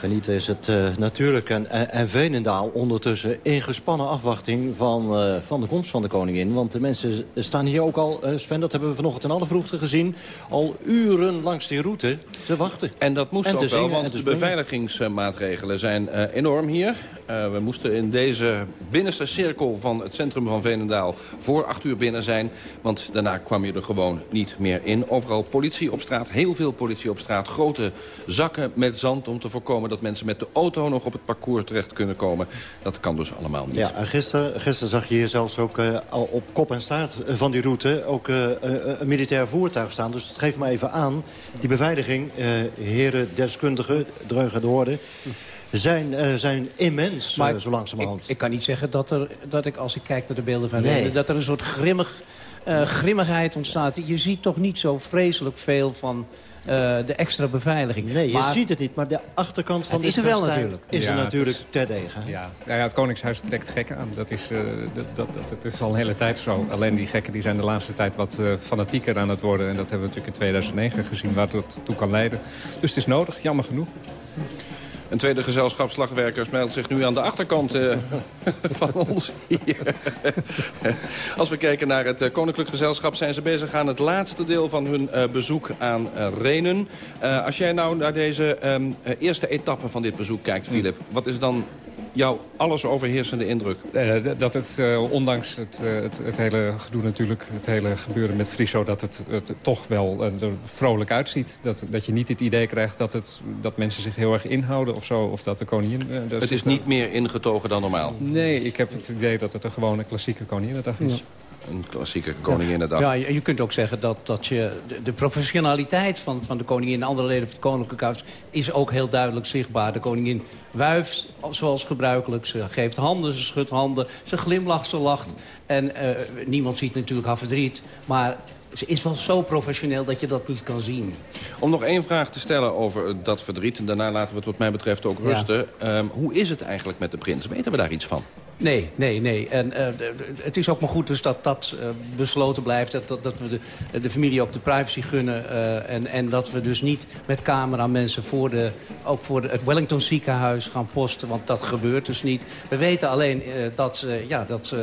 Genieten is het uh, natuurlijk. En, en, en Veenendaal ondertussen in gespannen afwachting van, uh, van de komst van de koningin. Want de mensen staan hier ook al, uh, Sven, dat hebben we vanochtend in alle vroegte gezien... al uren langs die route te wachten. En dat moest en ook wel, want de beveiligingsmaatregelen zijn enorm hier. We moesten in deze binnenste cirkel van het centrum van Veenendaal... voor acht uur binnen zijn, want daarna kwam je er gewoon niet meer in. Overal politie op straat, heel veel politie op straat. Grote zakken met zand om te voorkomen dat mensen met de auto nog op het parcours terecht kunnen komen. Dat kan dus allemaal niet. Ja, en gisteren, gisteren zag je hier zelfs ook uh, op kop en staart van die route... ook een militair voertuig staan. Dus het geeft me even aan, die beveiliging, heren deskundigen, dreugen de hoorde zijn, uh, zijn immens, maar uh, zo langzamerhand. Ik, ik, kan niet zeggen dat, er, dat ik, als ik kijk naar de beelden van nee. dat er een soort grimmig, uh, grimmigheid ontstaat. Je ziet toch niet zo vreselijk veel van uh, de extra beveiliging. Nee, je maar, ziet het niet, maar de achterkant van het is er wel natuurlijk. is ja, er natuurlijk terdege. Ja. Ja, ja, het Koningshuis trekt gekken aan. Dat is, uh, dat, dat, dat, dat, is al een hele tijd zo. Alleen die gekken die zijn de laatste tijd wat uh, fanatieker aan het worden. En dat hebben we natuurlijk in 2009 gezien, waar dat toe kan leiden. Dus het is nodig, jammer genoeg. Een tweede gezelschap slagwerkers meldt zich nu aan de achterkant uh, van ons hier. Als we kijken naar het uh, Koninklijk Gezelschap... zijn ze bezig aan het laatste deel van hun uh, bezoek aan Renen. als jij nou naar deze um, eerste etappe van dit bezoek kijkt, Filip... wat is dan jouw alles overheersende indruk? Uh, dat het, uh, ondanks het, uh, het, het, hele gedoe natuurlijk, het hele gebeuren met Friso... dat het, het toch wel er vrolijk uitziet. Dat, dat je niet het idee krijgt dat, het, dat mensen zich heel erg inhouden of zo. Of dat de koningin... het is niet meer ingetogen dan normaal? Nee, ik heb het idee dat het een gewone klassieke koninginnedag is. Ja een klassieke koninginnedag. Ja, ja, je kunt ook zeggen dat, dat je de, de, professionaliteit van, van de koningin... en andere leden van het koninklijke huis is ook heel duidelijk zichtbaar. De koningin wuift zoals gebruikelijk. Ze geeft handen, ze schudt handen, ze glimlacht, ze lacht. En uh, niemand ziet natuurlijk haar verdriet. Maar ze is wel zo professioneel dat je dat niet kan zien. Om nog één vraag te stellen over dat verdriet... en daarna laten we het wat mij betreft ook rusten. Ja. Um, hoe is het eigenlijk met de prins? Weten we daar iets van? Nee, nee, nee. En uh, het is ook maar goed dus dat dat uh, besloten blijft. Dat, dat, dat we de, de familie ook de privacy gunnen. Uh, en, en dat we dus niet met camera mensen voor de, ook voor de, het Wellington ziekenhuis gaan posten. Want dat gebeurt dus niet. We weten alleen dat, ja, dat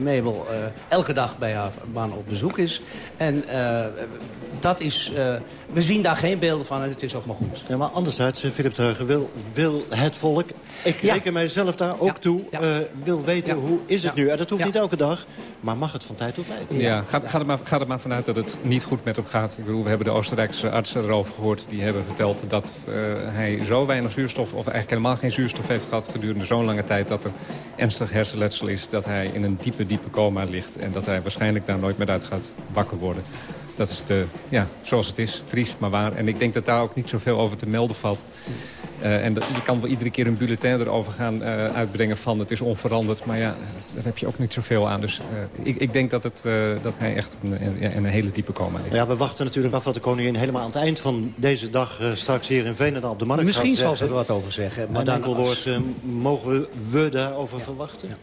Mabel elke dag bij haar man op bezoek is. En dat is... we zien daar geen beelden van en het is ook maar goed. Ja, maar anderzijds, Philip Dreugen, wil, wil het volk... Ik ja. reken mijzelf daar ook ja. toe... Ja. Wil weten ja. hoe is het ja. nu. En dat hoeft ja. niet elke dag, maar mag het van tijd tot tijd. Ja, ga, ga, er maar, ga er maar vanuit dat het niet goed met hem gaat. Ik bedoel, we hebben de Oostenrijkse artsen erover gehoord. Die hebben verteld dat uh, hij zo weinig zuurstof... of eigenlijk helemaal geen zuurstof heeft gehad gedurende zo'n lange tijd... dat er ernstig hersenletsel is, dat hij in een diepe, diepe coma ligt... en dat hij waarschijnlijk daar nooit meer uit gaat wakker worden. Dat is de, ja, zoals het is, triest maar waar. En ik denk dat daar ook niet zoveel over te melden valt. Uh, en dat, je kan wel iedere keer een bulletin erover gaan uh, uitbrengen van het is onveranderd. Maar ja, daar heb je ook niet zoveel aan. Dus uh, ik, ik, denk dat, het, dat hij echt een, een, een, hele diepe coma heeft. Ja, we wachten natuurlijk af wat de koningin helemaal aan het eind van deze dag... straks hier in Veenendaal op de markt Misschien zal ze er wat over zeggen. Maar dan enkel woord, mogen we, we daarover ja. verwachten? Ja.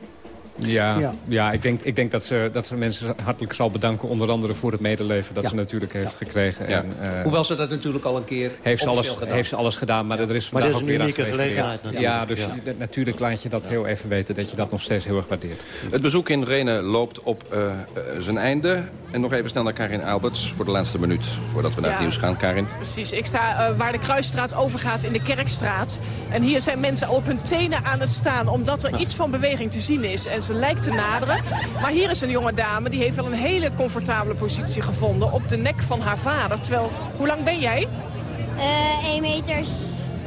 Ja, Ja. ja. ik, denk, ik denk dat ze, dat ze mensen hartelijk zal bedanken. Onder andere voor het medeleven dat Ja. ze natuurlijk heeft gekregen. Ja. En, eh, Hoewel ze dat natuurlijk al een keer heeft ze, alles, gedaan. heeft ze alles gedaan, maar er is vandaag dit is ook een unieke gelegenheid Ja, dus natuurlijk, laat je dat heel even weten... dat je dat nog steeds heel erg waardeert. Het bezoek in Renen loopt op eh, eh, zijn einde. En nog even snel naar Karin Alberts voor de laatste minuut... voordat we naar het nieuws gaan, Karin. Precies, ik sta waar de Kruisstraat overgaat in de Kerkstraat. En hier zijn mensen al op hun tenen aan het staan... omdat er iets van beweging te zien is. En ze lijkt te naderen. Maar hier is een jonge dame, die heeft wel een hele comfortabele positie gevonden... op de nek van haar vader. Terwijl, hoe lang ben jij? Eh 1 meter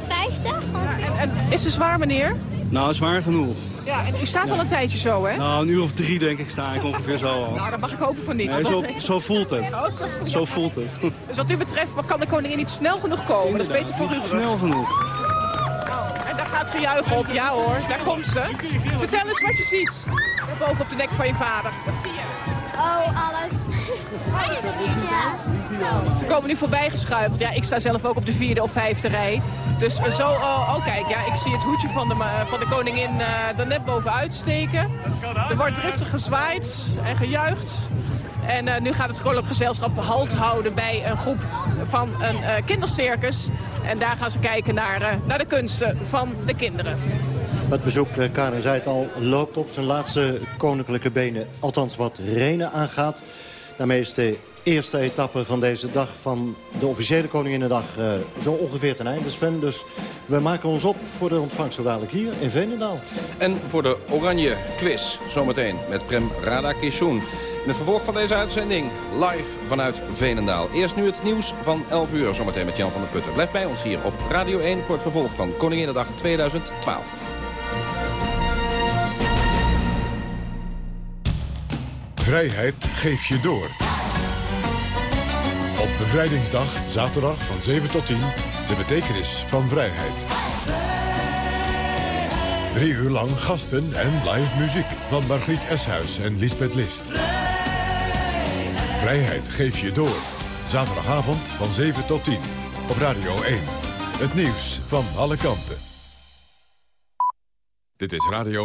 50 ongeveer. En is ze zwaar, meneer? Nou, zwaar genoeg. Ja, en u staat al een tijdje zo, hè? Nou, een uur of drie denk ik sta ik ongeveer zo al. Nou, dat mag ik hopen van niet. Nee, zo, is- zo voelt het. Oh, zo- Zo voelt het. Dus wat u betreft kan de koningin niet snel genoeg komen. Dat is beter voor u. Snel genoeg. Daar gaat gejuich op. Ja hoor, daar komt ze. Vertel eens wat je ziet. Boven op de nek van je vader. Wat zie je? Oh, alles. Ja. Ze komen nu voorbij geschuifeld. Ja, ik sta zelf ook op de vierde of vijfde rij. Dus eh, zo, oh, oh, kijk, ja, ik zie het hoedje van de, ma- van de koningin eh er net bovenuit steken. Er wordt driftig gezwaaid en gejuicht. En eh, nu gaat het Koninklijk Gezelschap halt houden bij een groep van een eh, kindercircus. En daar gaan ze kijken naar, eh, naar de kunsten van de kinderen. Het bezoek, eh, Karin zei het al, loopt op zijn laatste koninklijke benen. Althans wat Renen aangaat. Daarmee is de eerste etappe van deze dag van de officiële Koninginnedag eh, zo ongeveer ten einde, Sven. Dus we maken ons op voor de ontvangst zo dadelijk hier in Veenendaal. En voor de Oranje Quiz zometeen met Prem Radakishun. In het vervolg van deze uitzending live vanuit Veenendaal. Eerst nu het nieuws van 11 uur zometeen met Jan van der Putten. Blijf bij ons hier op Radio 1 voor het vervolg van Koninginnedag 2012. Vrijheid geef je door. Op bevrijdingsdag, zaterdag van 7 tot 10, de betekenis van vrijheid. Drie uur lang gasten en live muziek van Margriet Eshuis en Lisbeth List. Vrijheid geef je door. Zaterdagavond van 7 tot 10 op Radio 1. Het nieuws van alle kanten. Dit is Radio